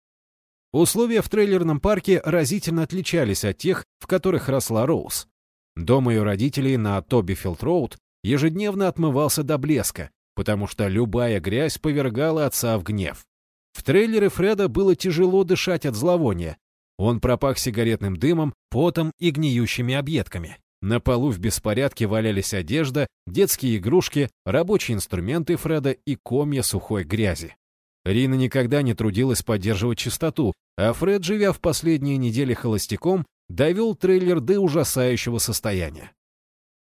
Условия в трейлерном парке разительно отличались от тех, в которых росла Роуз. Дом ее родителей на Тобифилд-Роуд ежедневно отмывался до блеска, потому что любая грязь повергала отца в гнев. В трейлере Фреда было тяжело дышать от зловония, он пропах сигаретным дымом, потом и гниющими объедками. На полу в беспорядке валялись одежда, детские игрушки, рабочие инструменты Фреда и комья сухой грязи. Рина никогда не трудилась поддерживать чистоту, а Фред, живя в последние недели холостяком, довел трейлер до ужасающего состояния.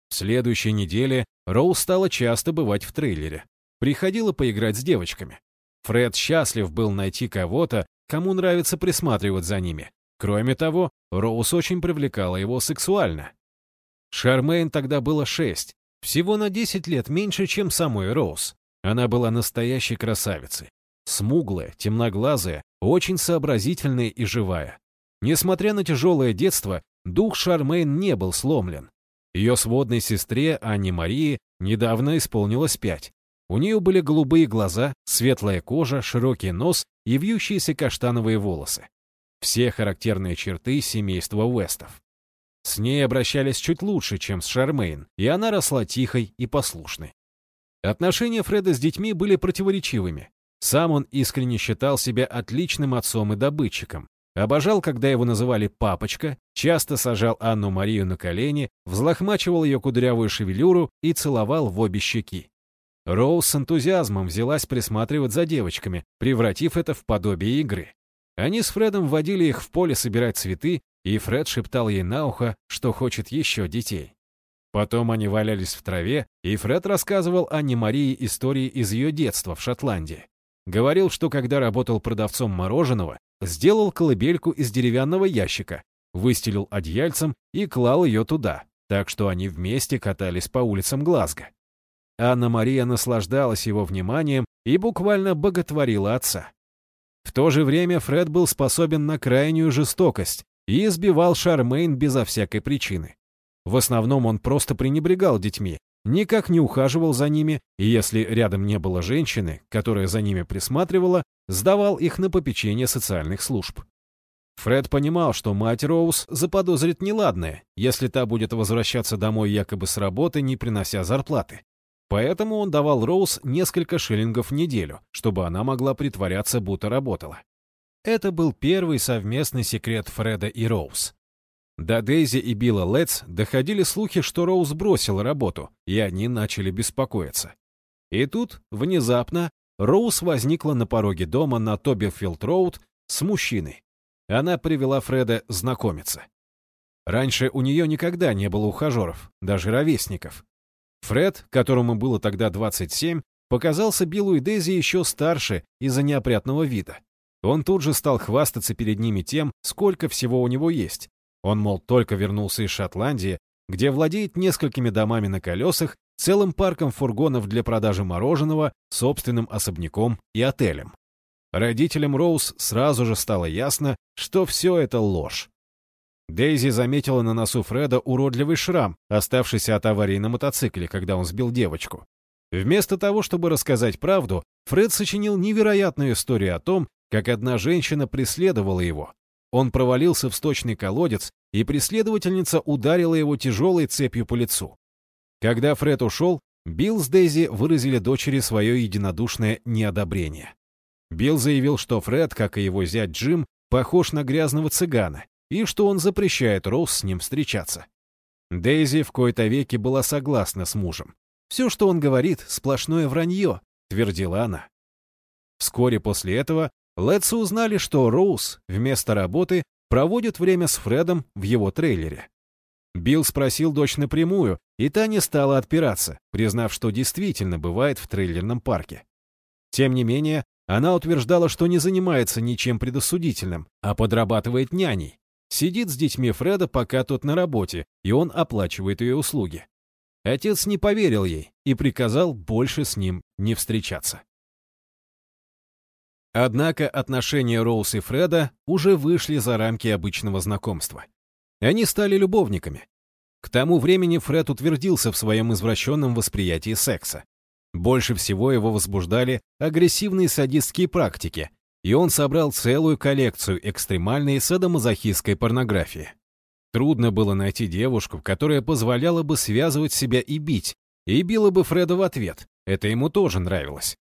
В следующей неделе Роуз стала часто бывать в трейлере. Приходила поиграть с девочками. Фред счастлив был найти кого-то, кому нравится присматривать за ними. Кроме того, Роуз очень привлекала его сексуально. Шармейн тогда было шесть, всего на 10 лет меньше, чем самой Роуз. Она была настоящей красавицей. Смуглая, темноглазая, очень сообразительная и живая. Несмотря на тяжелое детство, дух Шармейн не был сломлен. Ее сводной сестре, Анне Марии, недавно исполнилось пять. У нее были голубые глаза, светлая кожа, широкий нос и вьющиеся каштановые волосы. Все характерные черты семейства Уэстов. С ней обращались чуть лучше, чем с Шармейн, и она росла тихой и послушной. Отношения Фреда с детьми были противоречивыми. Сам он искренне считал себя отличным отцом и добытчиком. Обожал, когда его называли «папочка», часто сажал Анну-Марию на колени, взлохмачивал ее кудрявую шевелюру и целовал в обе щеки. Роуз с энтузиазмом взялась присматривать за девочками, превратив это в подобие игры. Они с Фредом водили их в поле собирать цветы, и Фред шептал ей на ухо, что хочет еще детей. Потом они валялись в траве, и Фред рассказывал Анне Марии истории из ее детства в Шотландии. Говорил, что когда работал продавцом мороженого, сделал колыбельку из деревянного ящика, выстелил одеяльцем и клал ее туда, так что они вместе катались по улицам Глазго. Анна-Мария наслаждалась его вниманием и буквально боготворила отца. В то же время Фред был способен на крайнюю жестокость и избивал Шармейн безо всякой причины. В основном он просто пренебрегал детьми, никак не ухаживал за ними, и если рядом не было женщины, которая за ними присматривала, сдавал их на попечение социальных служб. Фред понимал, что мать Роуз заподозрит неладное, если та будет возвращаться домой якобы с работы, не принося зарплаты. Поэтому он давал Роуз несколько шиллингов в неделю, чтобы она могла притворяться, будто работала. Это был первый совместный секрет Фреда и Роуз. До Дейзи и Билла Летс доходили слухи, что Роуз бросила работу, и они начали беспокоиться. И тут, внезапно, Роуз возникла на пороге дома на Тоберфилд-Роуд с мужчиной. Она привела Фреда знакомиться. Раньше у нее никогда не было ухажеров, даже ровесников. Фред, которому было тогда 27, показался Биллу и Дейзи еще старше из-за неопрятного вида. Он тут же стал хвастаться перед ними тем, сколько всего у него есть. Он, мол, только вернулся из Шотландии, где владеет несколькими домами на колесах, целым парком фургонов для продажи мороженого, собственным особняком и отелем. Родителям Роуз сразу же стало ясно, что все это ложь. Дейзи заметила на носу Фреда уродливый шрам, оставшийся от аварии на мотоцикле, когда он сбил девочку. Вместо того, чтобы рассказать правду, Фред сочинил невероятную историю о том, как одна женщина преследовала его. Он провалился в сточный колодец, и преследовательница ударила его тяжелой цепью по лицу. Когда Фред ушел, Билл с Дейзи выразили дочери свое единодушное неодобрение. Билл заявил, что Фред, как и его зять Джим, похож на грязного цыгана, и что он запрещает Роуз с ним встречаться. Дейзи в кои-то веки была согласна с мужем. «Все, что он говорит, сплошное вранье», — твердила она. Вскоре после этого Летсы узнали, что Роуз вместо работы проводит время с Фредом в его трейлере. Билл спросил дочь напрямую, и та не стала отпираться, признав, что действительно бывает в трейлерном парке. Тем не менее, она утверждала, что не занимается ничем предосудительным, а подрабатывает няней, Сидит с детьми Фреда, пока тот на работе, и он оплачивает ее услуги. Отец не поверил ей и приказал больше с ним не встречаться. Однако отношения Роуз и Фреда уже вышли за рамки обычного знакомства. Они стали любовниками. К тому времени Фред утвердился в своем извращенном восприятии секса. Больше всего его возбуждали агрессивные садистские практики, и он собрал целую коллекцию экстремальной садомазохистской порнографии. Трудно было найти девушку, которая позволяла бы связывать себя и бить, и била бы Фреда в ответ, это ему тоже нравилось.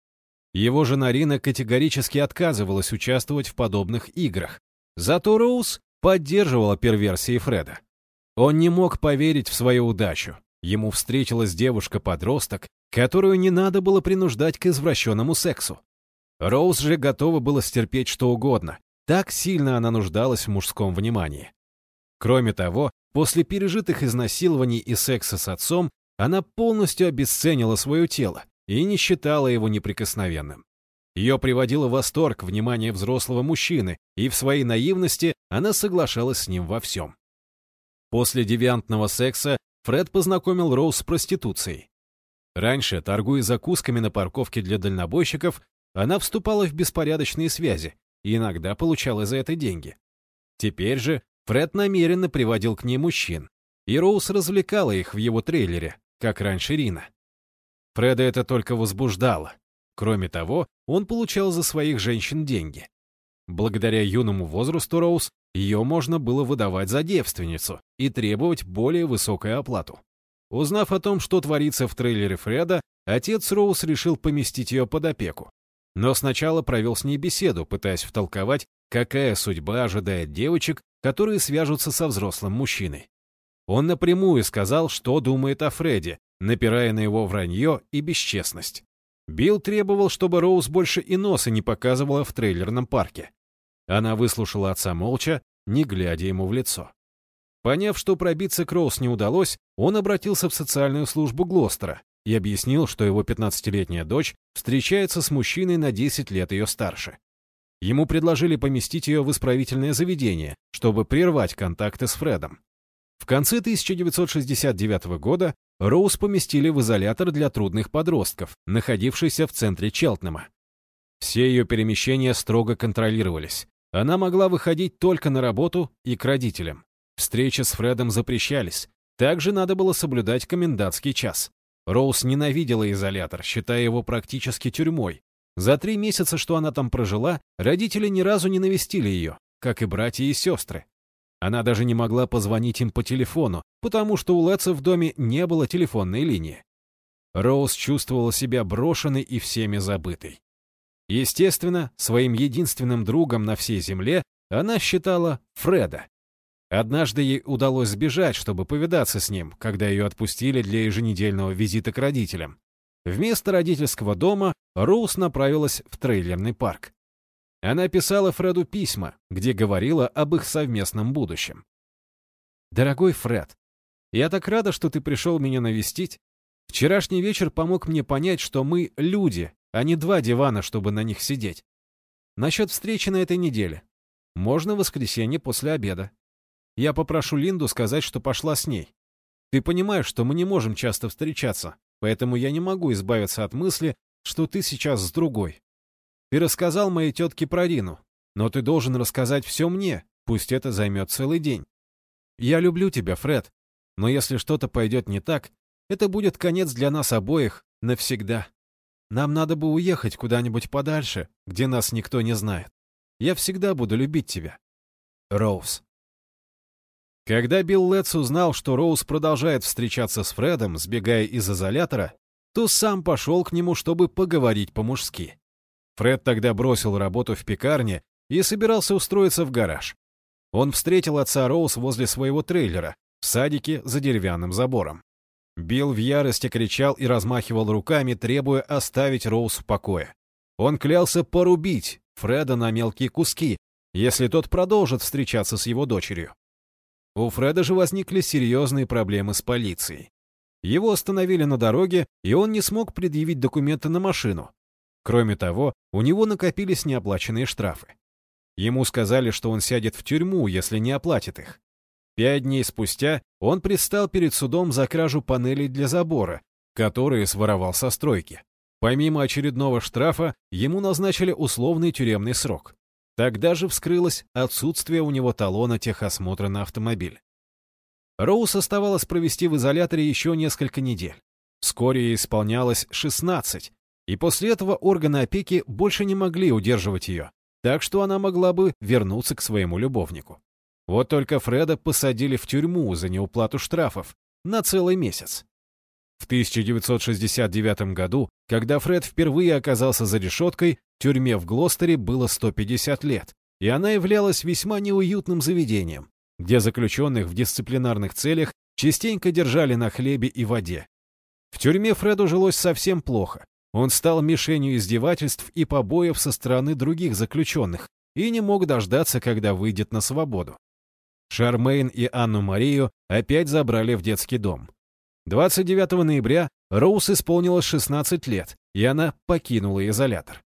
Его жена Рина категорически отказывалась участвовать в подобных играх, зато Роуз поддерживала перверсии Фреда. Он не мог поверить в свою удачу. Ему встретилась девушка-подросток, которую не надо было принуждать к извращенному сексу. Роуз же готова была стерпеть что угодно. Так сильно она нуждалась в мужском внимании. Кроме того, после пережитых изнасилований и секса с отцом, она полностью обесценила свое тело и не считала его неприкосновенным. Ее приводило в восторг внимание взрослого мужчины, и в своей наивности она соглашалась с ним во всем. После девиантного секса Фред познакомил Роуз с проституцией. Раньше, торгуя закусками на парковке для дальнобойщиков, она вступала в беспорядочные связи и иногда получала за это деньги. Теперь же Фред намеренно приводил к ней мужчин, и Роуз развлекала их в его трейлере, как раньше Рина. Фреда это только возбуждало. Кроме того, он получал за своих женщин деньги. Благодаря юному возрасту Роуз ее можно было выдавать за девственницу и требовать более высокую оплату. Узнав о том, что творится в трейлере Фреда, отец Роуз решил поместить ее под опеку. Но сначала провел с ней беседу, пытаясь втолковать, какая судьба ожидает девочек, которые свяжутся со взрослым мужчиной. Он напрямую сказал, что думает о Фредди, напирая на его вранье и бесчестность. Билл требовал, чтобы Роуз больше и носа не показывала в трейлерном парке. Она выслушала отца молча, не глядя ему в лицо. Поняв, что пробиться к Роуз не удалось, он обратился в социальную службу Глостера и объяснил, что его 15-летняя дочь встречается с мужчиной на 10 лет ее старше. Ему предложили поместить ее в исправительное заведение, чтобы прервать контакты с Фредом. В конце 1969 года Роуз поместили в изолятор для трудных подростков, находившийся в центре Челтнема. Все ее перемещения строго контролировались. Она могла выходить только на работу и к родителям. Встречи с Фредом запрещались. Также надо было соблюдать комендантский час. Роуз ненавидела изолятор, считая его практически тюрьмой. За три месяца, что она там прожила, родители ни разу не навестили ее, как и братья и сестры. Она даже не могла позвонить им по телефону, потому что у Летца в доме не было телефонной линии. Роуз чувствовала себя брошенной и всеми забытой. Естественно, своим единственным другом на всей земле она считала Фреда. Однажды ей удалось сбежать, чтобы повидаться с ним, когда ее отпустили для еженедельного визита к родителям. Вместо родительского дома Роуз направилась в трейлерный парк. Она писала Фреду письма, где говорила об их совместном будущем. «Дорогой Фред, я так рада, что ты пришел меня навестить. Вчерашний вечер помог мне понять, что мы люди, а не два дивана, чтобы на них сидеть. Насчет встречи на этой неделе. Можно в воскресенье после обеда. Я попрошу Линду сказать, что пошла с ней. Ты понимаешь, что мы не можем часто встречаться, поэтому я не могу избавиться от мысли, что ты сейчас с другой. Ты рассказал моей тетке про Рину, но ты должен рассказать все мне, пусть это займет целый день. Я люблю тебя, Фред, но если что-то пойдет не так, это будет конец для нас обоих навсегда. Нам надо бы уехать куда-нибудь подальше, где нас никто не знает. Я всегда буду любить тебя. Роуз. Когда Билл Летс узнал, что Роуз продолжает встречаться с Фредом, сбегая из изолятора, то сам пошел к нему, чтобы поговорить по-мужски. Фред тогда бросил работу в пекарне и собирался устроиться в гараж. Он встретил отца Роуз возле своего трейлера, в садике за деревянным забором. Билл в ярости кричал и размахивал руками, требуя оставить Роуз в покое. Он клялся порубить Фреда на мелкие куски, если тот продолжит встречаться с его дочерью. У Фреда же возникли серьезные проблемы с полицией. Его остановили на дороге, и он не смог предъявить документы на машину, Кроме того, у него накопились неоплаченные штрафы. Ему сказали, что он сядет в тюрьму, если не оплатит их. Пять дней спустя он предстал перед судом за кражу панелей для забора, которые своровал со стройки. Помимо очередного штрафа, ему назначили условный тюремный срок. Тогда же вскрылось отсутствие у него талона техосмотра на автомобиль. Роуз оставалось провести в изоляторе еще несколько недель. Вскоре ей исполнялось 16, и после этого органы опеки больше не могли удерживать ее, так что она могла бы вернуться к своему любовнику. Вот только Фреда посадили в тюрьму за неуплату штрафов на целый месяц. В 1969 году, когда Фред впервые оказался за решеткой, тюрьме в Глостере было 150 лет, и она являлась весьма неуютным заведением, где заключенных в дисциплинарных целях частенько держали на хлебе и воде. В тюрьме Фреду жилось совсем плохо, Он стал мишенью издевательств и побоев со стороны других заключенных и не мог дождаться, когда выйдет на свободу. Шармейн и Анну-Марию опять забрали в детский дом. 29 ноября Роуз исполнилось 16 лет, и она покинула изолятор.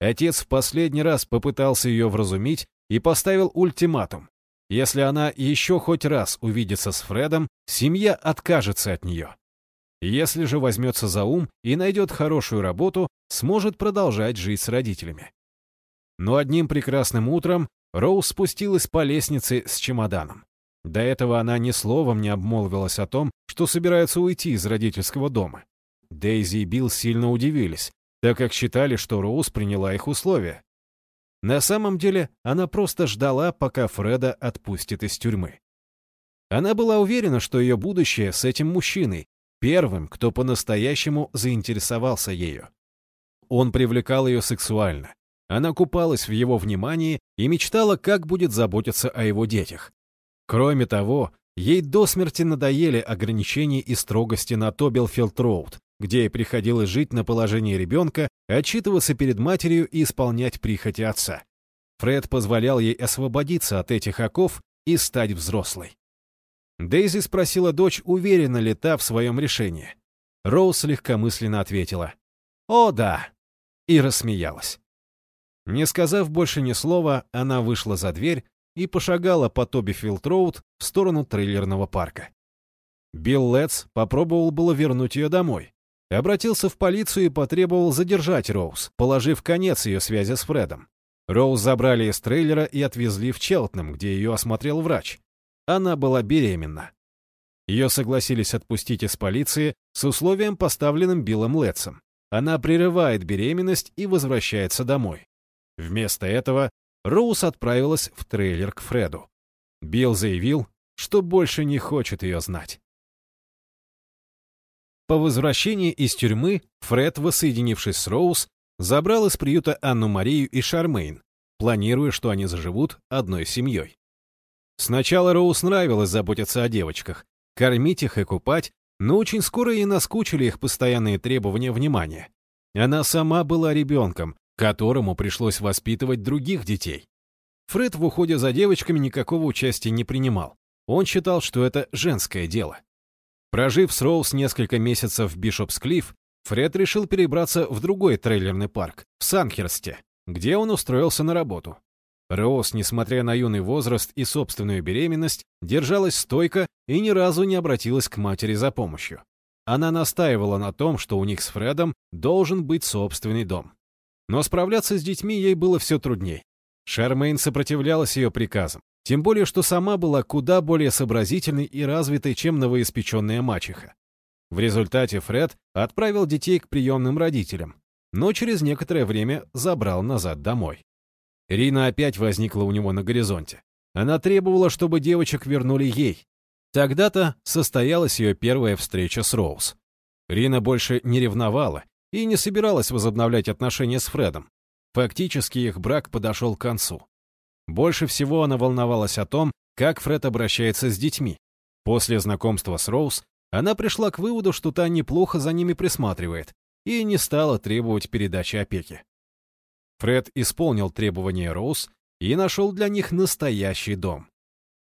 Отец в последний раз попытался ее вразумить и поставил ультиматум. Если она еще хоть раз увидится с Фредом, семья откажется от нее. Если же возьмется за ум и найдет хорошую работу, сможет продолжать жить с родителями. Но одним прекрасным утром Роуз спустилась по лестнице с чемоданом. До этого она ни словом не обмолвилась о том, что собирается уйти из родительского дома. Дейзи и Билл сильно удивились, так как считали, что Роуз приняла их условия. На самом деле она просто ждала, пока Фреда отпустит из тюрьмы. Она была уверена, что ее будущее с этим мужчиной, первым, кто по-настоящему заинтересовался ею. Он привлекал ее сексуально. Она купалась в его внимании и мечтала, как будет заботиться о его детях. Кроме того, ей до смерти надоели ограничения и строгости на Тобелфилд-Роуд, где ей приходилось жить на положении ребенка, отчитываться перед матерью и исполнять прихоти отца. Фред позволял ей освободиться от этих оков и стать взрослой. Дейзи спросила дочь, уверена ли та в своем решении. Роуз легкомысленно ответила «О, да!» и рассмеялась. Не сказав больше ни слова, она вышла за дверь и пошагала по Тоби Филд-Роуд в сторону трейлерного парка. Билл Летс попробовал было вернуть ее домой. Обратился в полицию и потребовал задержать Роуз, положив конец ее связи с Фредом. Роуз забрали из трейлера и отвезли в Челтнем, где ее осмотрел врач. Она была беременна. Ее согласились отпустить из полиции с условием, поставленным Биллом Летсом. Она прерывает беременность и возвращается домой. Вместо этого Роуз отправилась в трейлер к Фреду. Билл заявил, что больше не хочет ее знать. По возвращении из тюрьмы Фред, воссоединившись с Роуз, забрал из приюта Анну-Марию и Шармейн, планируя, что они заживут одной семьей. Сначала Роуз нравилось заботиться о девочках, кормить их и купать, но очень скоро ей наскучили их постоянные требования внимания. Она сама была ребенком, которому пришлось воспитывать других детей. Фред в уходе за девочками никакого участия не принимал. Он считал, что это женское дело. Прожив с Роуз несколько месяцев в Бишопс-Клифф, Фред решил перебраться в другой трейлерный парк, в Санхерсте, где он устроился на работу. Роуз, несмотря на юный возраст и собственную беременность, держалась стойко и ни разу не обратилась к матери за помощью. Она настаивала на том, что у них с Фредом должен быть собственный дом. Но справляться с детьми ей было все трудней. Шармейн сопротивлялась ее приказам, тем более, что сама была куда более сообразительной и развитой, чем новоиспеченная мачеха. В результате Фред отправил детей к приемным родителям, но через некоторое время забрал назад домой. Рина опять возникла у него на горизонте. Она требовала, чтобы девочек вернули ей. Тогда-то состоялась ее первая встреча с Роуз. Рина больше не ревновала и не собиралась возобновлять отношения с Фредом. Фактически их брак подошел к концу. Больше всего она волновалась о том, как Фред обращается с детьми. После знакомства с Роуз она пришла к выводу, что та неплохо за ними присматривает, и не стала требовать передачи опеки. Фред исполнил требования Роуз и нашел для них настоящий дом.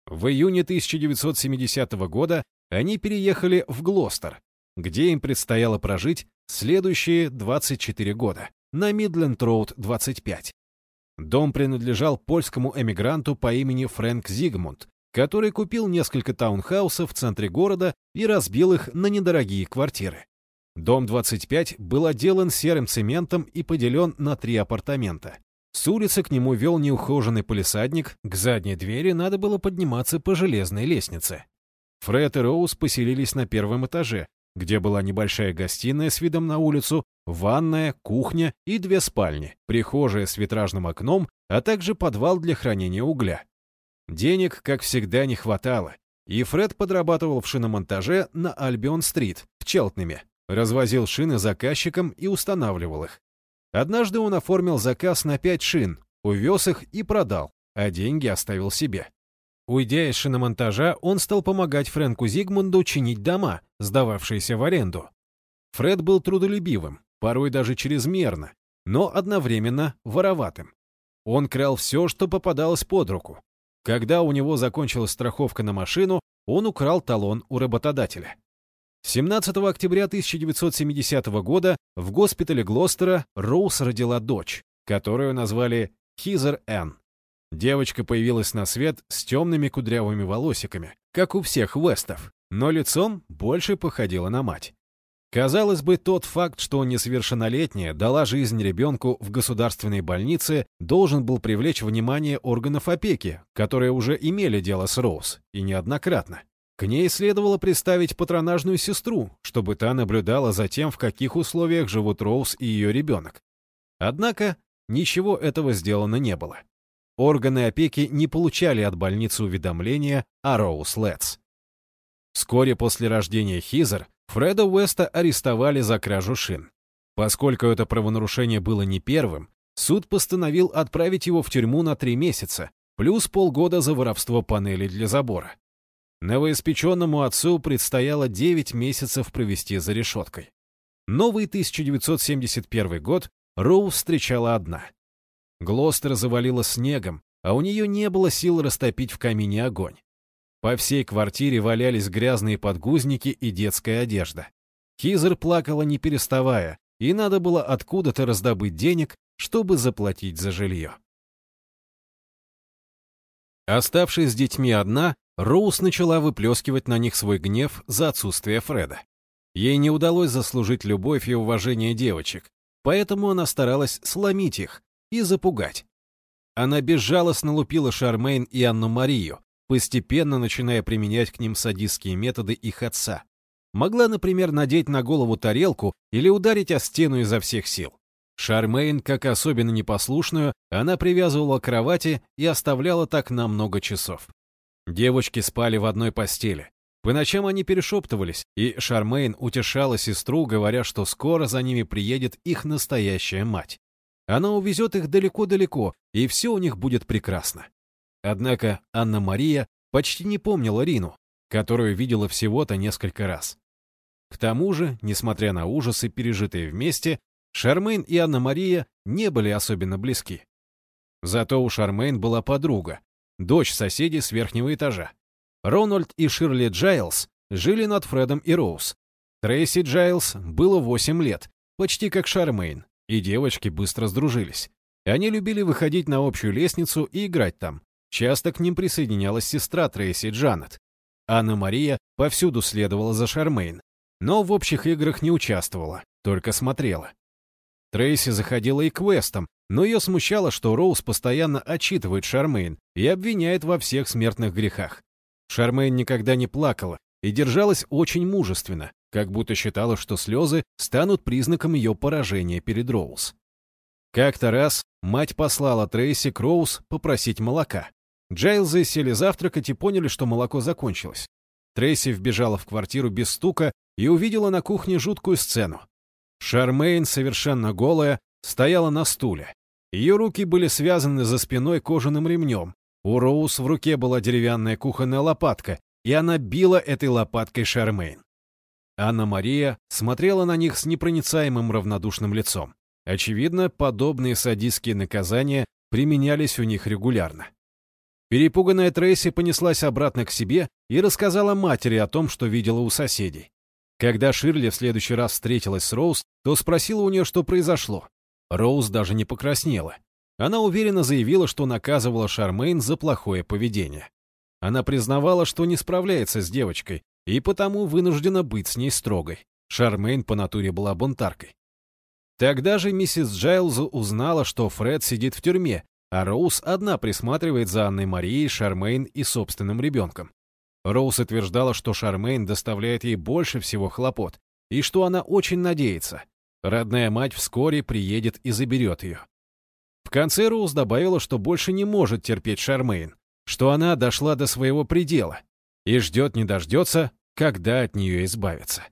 В июне 1970 года они переехали в Глостер, где им предстояло прожить следующие 24 года, на Мидленд-Роуд 25. Дом принадлежал польскому эмигранту по имени Фрэнк Зигмунд, который купил несколько таунхаусов в центре города и разбил их на недорогие квартиры. Дом 25 был отделан серым цементом и поделен на три апартамента. С улицы к нему вел неухоженный полисадник, к задней двери надо было подниматься по железной лестнице. Фред и Роуз поселились на первом этаже, где была небольшая гостиная с видом на улицу, ванная, кухня и две спальни, прихожая с витражным окном, а также подвал для хранения угля. Денег, как всегда, не хватало, и Фред подрабатывал в шиномонтаже на Альбион-стрит в Челтнеме, развозил шины заказчикам и устанавливал их. Однажды он оформил заказ на пять шин, увез их и продал, а деньги оставил себе. Уйдя из шиномонтажа, он стал помогать Фрэнку Зигмунду чинить дома, сдававшиеся в аренду. Фред был трудолюбивым, порой даже чрезмерно, но одновременно вороватым. Он крал все, что попадалось под руку. Когда у него закончилась страховка на машину, он украл талон у работодателя. 17 октября 1970 года в госпитале Глостера Роуз родила дочь, которую назвали Хизер Энн. Девочка появилась на свет с темными кудрявыми волосиками, как у всех Вестов, но лицом больше походила на мать. Казалось бы, тот факт, что несовершеннолетняя дала жизнь ребенку в государственной больнице, должен был привлечь внимание органов опеки, которые уже имели дело с Роуз, и неоднократно. К ней следовало представить патронажную сестру, чтобы та наблюдала за тем, в каких условиях живут Роуз и ее ребенок. Однако ничего этого сделано не было. Органы опеки не получали от больницы уведомления о Роуз Летс. Вскоре после рождения Хизер Фреда Уэста арестовали за кражу шин. Поскольку это правонарушение было не первым, суд постановил отправить его в тюрьму на три месяца, плюс полгода за воровство панели для забора. Новоиспеченному отцу предстояло 9 месяцев провести за решеткой. Новый 1971 год Роу встречала одна. Глостер завалила снегом, а у нее не было сил растопить в камине огонь. По всей квартире валялись грязные подгузники и детская одежда. Хизер плакала не переставая, и надо было откуда-то раздобыть денег, чтобы заплатить за жилье. Оставшись с детьми одна, Роуз начала выплескивать на них свой гнев за отсутствие Фреда. Ей не удалось заслужить любовь и уважение девочек, поэтому она старалась сломить их и запугать. Она безжалостно лупила Шармейн и Анну-Марию, постепенно начиная применять к ним садистские методы их отца. Могла, например, надеть на голову тарелку или ударить о стену изо всех сил. Шармейн, как особенно непослушную, она привязывала к кровати и оставляла так на много часов. Девочки спали в одной постели. По ночам они перешептывались, и Шармейн утешала сестру, говоря, что скоро за ними приедет их настоящая мать. Она увезет их далеко-далеко, и все у них будет прекрасно. Однако Анна-Мария почти не помнила Рину, которую видела всего-то несколько раз. К тому же, несмотря на ужасы, пережитые вместе, Шармейн и Анна-Мария не были особенно близки. Зато у Шармейн была подруга, дочь соседей с верхнего этажа. Рональд и Ширли Джайлз жили над Фредом и Роуз. Трейси Джайлз было 8 лет, почти как Шармейн, и девочки быстро сдружились. Они любили выходить на общую лестницу и играть там. Часто к ним присоединялась сестра Трейси Джанет. Анна-Мария повсюду следовала за Шармейн, но в общих играх не участвовала, только смотрела. Трейси заходила и к Вестам, но ее смущало, что Роуз постоянно отчитывает Шармейн и обвиняет во всех смертных грехах. Шармейн никогда не плакала и держалась очень мужественно, как будто считала, что слезы станут признаком ее поражения перед Роуз. Как-то раз мать послала Трейси к Роуз попросить молока. Джайлзы сели завтракать и поняли, что молоко закончилось. Трейси вбежала в квартиру без стука и увидела на кухне жуткую сцену. Шармейн, совершенно голая, стояла на стуле. Ее руки были связаны за спиной кожаным ремнем. У Роуз в руке была деревянная кухонная лопатка, и она била этой лопаткой Шармейн. Анна-Мария смотрела на них с непроницаемым равнодушным лицом. Очевидно, подобные садистские наказания применялись у них регулярно. Перепуганная Трейси понеслась обратно к себе и рассказала матери о том, что видела у соседей. Когда Ширли в следующий раз встретилась с Роуз, то спросила у нее, что произошло. Роуз даже не покраснела. Она уверенно заявила, что наказывала Шармейн за плохое поведение. Она признавала, что не справляется с девочкой, и потому вынуждена быть с ней строгой. Шармейн по натуре была бунтаркой. Тогда же миссис Джайлз узнала, что Фред сидит в тюрьме, а Роуз одна присматривает за Анной Марией, Шармейн и собственным ребенком. Роуз утверждала, что Шармейн доставляет ей больше всего хлопот, и что она очень надеется. Родная мать вскоре приедет и заберет ее. В конце Роуз добавила, что больше не может терпеть Шармейн, что она дошла до своего предела и ждет не дождется, когда от нее избавиться.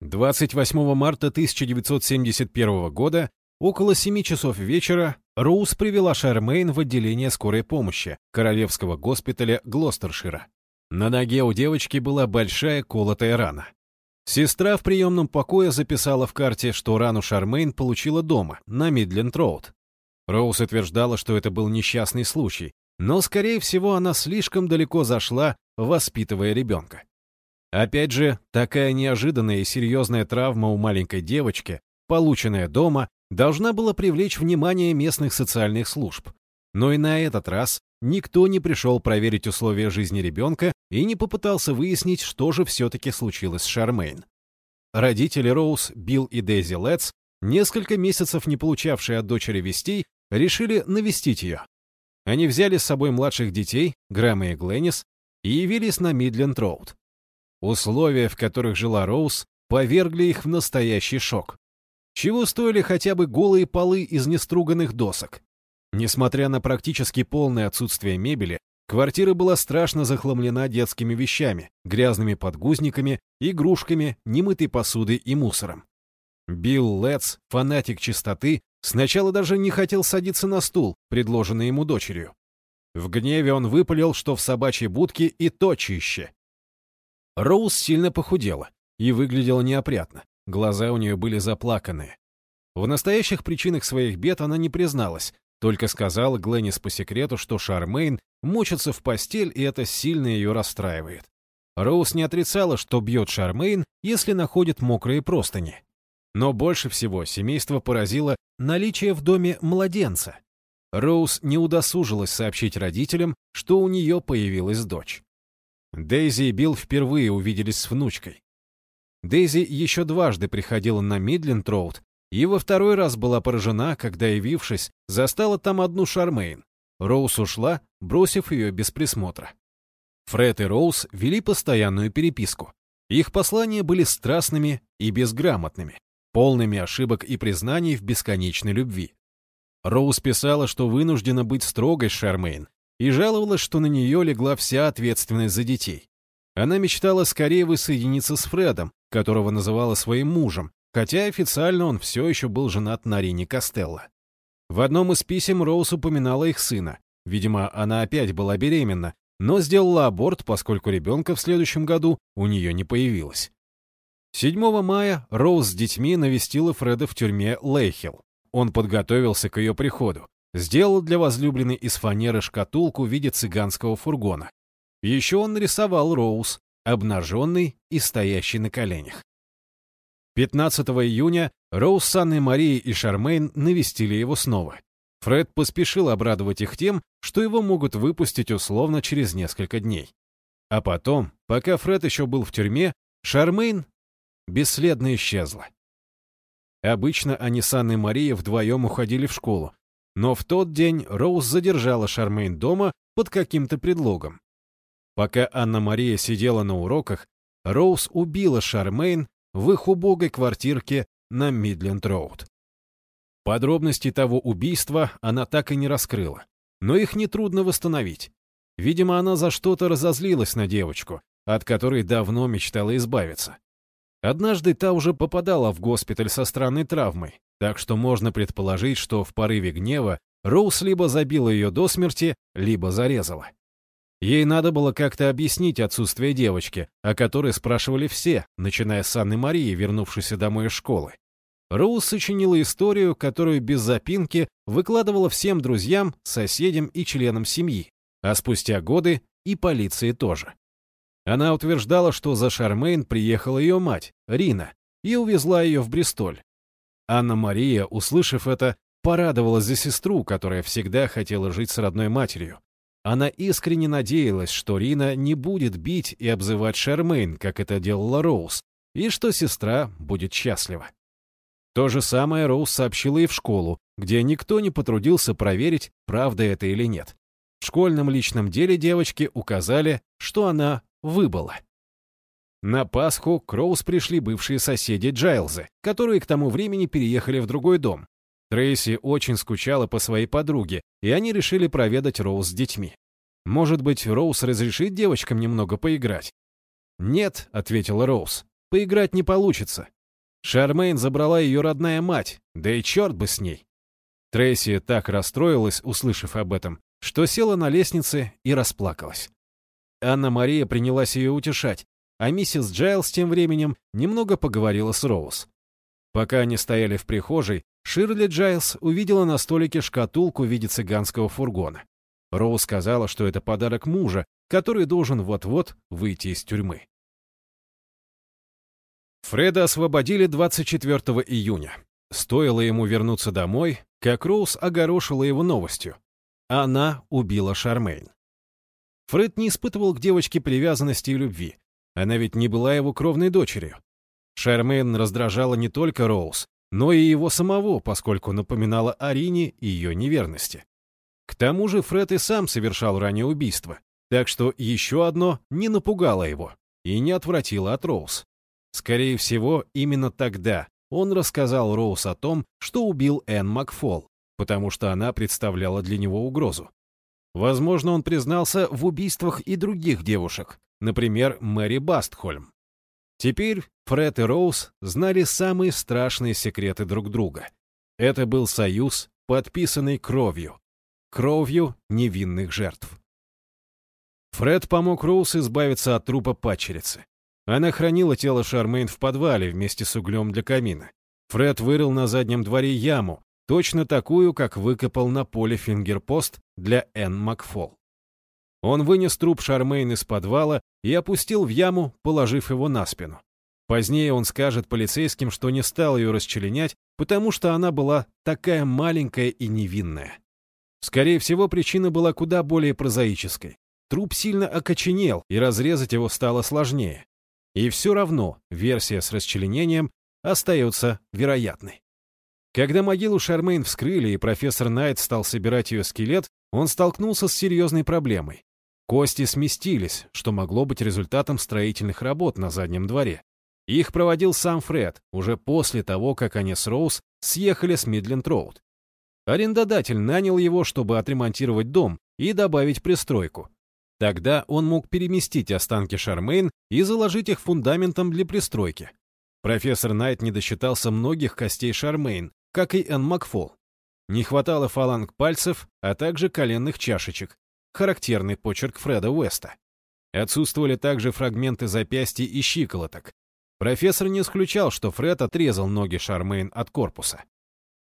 28 марта 1971 года Около семи часов вечера Роуз привела Шармейн в отделение скорой помощи Королевского госпиталя Глостершира. На ноге у девочки была большая колотая рана. Сестра в приемном покое записала в карте, что рану Шармейн получила дома, на Мидленд-Роуд. Роуз утверждала, что это был несчастный случай, но, скорее всего, она слишком далеко зашла, воспитывая ребенка. Опять же, такая неожиданная и серьезная травма у маленькой девочки, полученная дома, должна была привлечь внимание местных социальных служб. Но и на этот раз никто не пришел проверить условия жизни ребенка и не попытался выяснить, что же все-таки случилось с Шармейн. Родители Роуз, Билл и Дейзи Летс, несколько месяцев не получавшие от дочери вестей, решили навестить ее. Они взяли с собой младших детей, Грэма и Гленнис, и явились на Мидленд-Роуд. Условия, в которых жила Роуз, повергли их в настоящий шок. Чего стоили хотя бы голые полы из неструганных досок? Несмотря на практически полное отсутствие мебели, квартира была страшно захламлена детскими вещами, грязными подгузниками, игрушками, немытой посудой и мусором. Билл Летс, фанатик чистоты, сначала даже не хотел садиться на стул, предложенный ему дочерью. В гневе он выпалил, что в собачьей будке и то чище. Роуз сильно похудела и выглядела неопрятно. Глаза у нее были заплаканные. В настоящих причинах своих бед она не призналась, только сказала Гленнис по секрету, что Шармейн мучится в постель, и это сильно ее расстраивает. Роуз не отрицала, что бьет Шармейн, если находит мокрые простыни. Но больше всего семейство поразило наличие в доме младенца. Роуз не удосужилась сообщить родителям, что у нее появилась дочь. Дейзи и Билл впервые увиделись с внучкой. Дейзи еще дважды приходила на Мидленд-Роуд, и во второй раз была поражена, когда, явившись, застала там одну Шармейн. Роуз ушла, бросив ее без присмотра. Фред и Роуз вели постоянную переписку. Их послания были страстными и безграмотными, полными ошибок и признаний в бесконечной любви. Роуз писала, что вынуждена быть строгой с Шармейн, и жаловалась, что на нее легла вся ответственность за детей. Она мечтала скорее воссоединиться с Фредом, которого называла своим мужем, хотя официально он все еще был женат на Рине Костелло. В одном из писем Роуз упоминала их сына. Видимо, она опять была беременна, но сделала аборт, поскольку ребенка в следующем году у нее не появилось. 7 мая Роуз с детьми навестила Фреда в тюрьме Лейхилл. Он подготовился к ее приходу. Сделал для возлюбленной из фанеры шкатулку в виде цыганского фургона. Еще он нарисовал Роуз, обнаженный и стоящий на коленях. 15 июня Роуз с Анной Марией и Шармейн навестили его снова. Фред поспешил обрадовать их тем, что его могут выпустить условно через несколько дней. А потом, пока Фред еще был в тюрьме, Шармейн бесследно исчезла. Обычно они с Анной Марией вдвоем уходили в школу, но в тот день Роуз задержала Шармейн дома под каким-то предлогом. Пока Анна-Мария сидела на уроках, Роуз убила Шармейн в их убогой квартирке на Мидленд-Роуд. Подробности того убийства она так и не раскрыла, но их нетрудно восстановить. Видимо, она за что-то разозлилась на девочку, от которой давно мечтала избавиться. Однажды та уже попадала в госпиталь со странной травмой, так что можно предположить, что в порыве гнева Роуз либо забила ее до смерти, либо зарезала. Ей надо было как-то объяснить отсутствие девочки, о которой спрашивали все, начиная с Анны Марии, вернувшейся домой из школы. Роуз сочинила историю, которую без запинки выкладывала всем друзьям, соседям и членам семьи, а спустя годы и полиции тоже. Она утверждала, что за Шармейн приехала ее мать, Рина, и увезла ее в Бристоль. Анна-Мария, услышав это, порадовалась за сестру, которая всегда хотела жить с родной матерью. Она искренне надеялась, что Рина не будет бить и обзывать Шармейн, как это делала Роуз, и что сестра будет счастлива. То же самое Роуз сообщила и в школу, где никто не потрудился проверить, правда это или нет. В школьном личном деле девочки указали, что она выбыла. На Пасху к Роуз пришли бывшие соседи Джайлзы, которые к тому времени переехали в другой дом. Трейси очень скучала по своей подруге, и они решили проведать Роуз с детьми. Может быть, Роуз разрешит девочкам немного поиграть? «Нет», — ответила Роуз, — «поиграть не получится. Шармейн забрала ее родная мать, да и черт бы с ней». Трейси так расстроилась, услышав об этом, что села на лестнице и расплакалась. Анна-Мария принялась ее утешать. а миссис Джайлс тем временем немного поговорила с Роуз. Пока они стояли в прихожей, Ширли Джайлс увидела на столике шкатулку в виде цыганского фургона. Роуз сказала, что это подарок мужа, который должен вот-вот выйти из тюрьмы. Фреда освободили 24 июня. Стоило ему вернуться домой, как Роуз огорошила его новостью. Она убила Шармейн. Фред не испытывал к девочке привязанности и любви. Она ведь не была его кровной дочерью. Шармейн раздражала не только Роуз, но и его самого, поскольку напоминала Арине и ее неверности. К тому же Фред и сам совершал ранее убийство, так что еще одно не напугало его и не отвратило от Роуз. Скорее всего, именно тогда он рассказал Роуз о том, что убил Энн Макфол, потому что она представляла для него угрозу. Возможно, он признался в убийствах и других девушек, например, Мэри Бастхольм. Теперь Фред и Роуз знали самые страшные секреты друг друга. Это был союз, подписанный кровью. Кровью невинных жертв. Фред помог Роуз избавиться от трупа падчерицы. Она хранила тело Шармейн в подвале вместе с углем для камина. Фред вырыл на заднем дворе яму, точно такую, как выкопал на поле фингерпост для Энн Макфол. Он вынес труп Шармейн из подвала и опустил в яму, положив его на спину. Позднее он скажет полицейским, что не стал ее расчленять, потому что она была такая маленькая и невинная. Скорее всего, причина была куда более прозаической. Труп сильно окоченел, и разрезать его стало сложнее. И все равно версия с расчленением остается вероятной. Когда могилу Шармейн вскрыли и профессор Найт стал собирать ее скелет, он столкнулся с серьезной проблемой. Кости сместились, что могло быть результатом строительных работ на заднем дворе. Их проводил сам Фред, уже после того, как они с Роуз съехали с Мидленд-Роуд. Арендодатель нанял его, чтобы отремонтировать дом и добавить пристройку. Тогда он мог переместить останки Шармейн и заложить их фундаментом для пристройки. Профессор Найт не досчитался многих костей Шармейн, как и Энн Макфол. Не хватало фаланг пальцев, а также коленных чашечек, характерный почерк Фреда Уэста. Отсутствовали также фрагменты запястья и щиколоток. Профессор не исключал, что Фред отрезал ноги Шармейн от корпуса.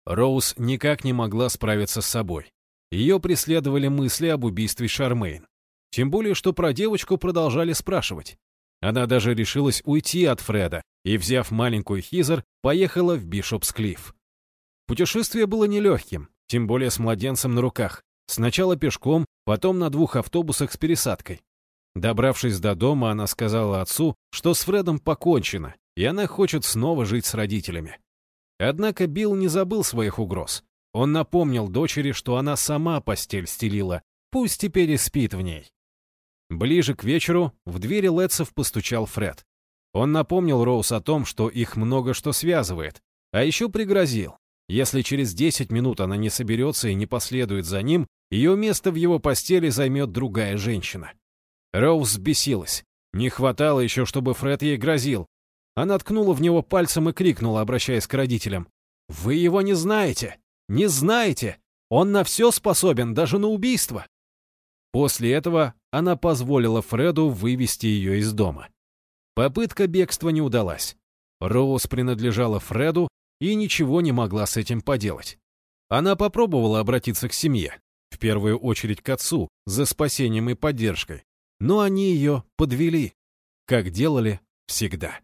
Роуз никак не могла справиться с собой. Ее преследовали мысли об убийстве Шармейн. Тем более, что про девочку продолжали спрашивать. Она даже решилась уйти от Фреда и, взяв маленькую Хизер, поехала в Бишопсклифф. Путешествие было нелегким, тем более с младенцем на руках. Сначала пешком, потом на двух автобусах с пересадкой. Добравшись до дома, она сказала отцу, что с Фредом покончено, и она хочет снова жить с родителями. Однако Билл не забыл своих угроз. Он напомнил дочери, что она сама постель стелила, пусть теперь и спит в ней. Ближе к вечеру в двери Летсов постучал Фред. Он напомнил Роуз о том, что их много что связывает, а еще пригрозил. Если через 10 минут она не соберется и не последует за ним, ее место в его постели займет другая женщина. Роуз бесилась. Не хватало еще, чтобы Фред ей грозил. Она ткнула в него пальцем и крикнула, обращаясь к родителям. «Вы его не знаете! Не знаете! Он на все способен, даже на убийство!» После этого она позволила Фреду вывести ее из дома. Попытка бегства не удалась. Роуз принадлежала Фреду и ничего не могла с этим поделать. Она попробовала обратиться к семье, в первую очередь к отцу, за спасением и поддержкой, но они ее подвели, как делали всегда.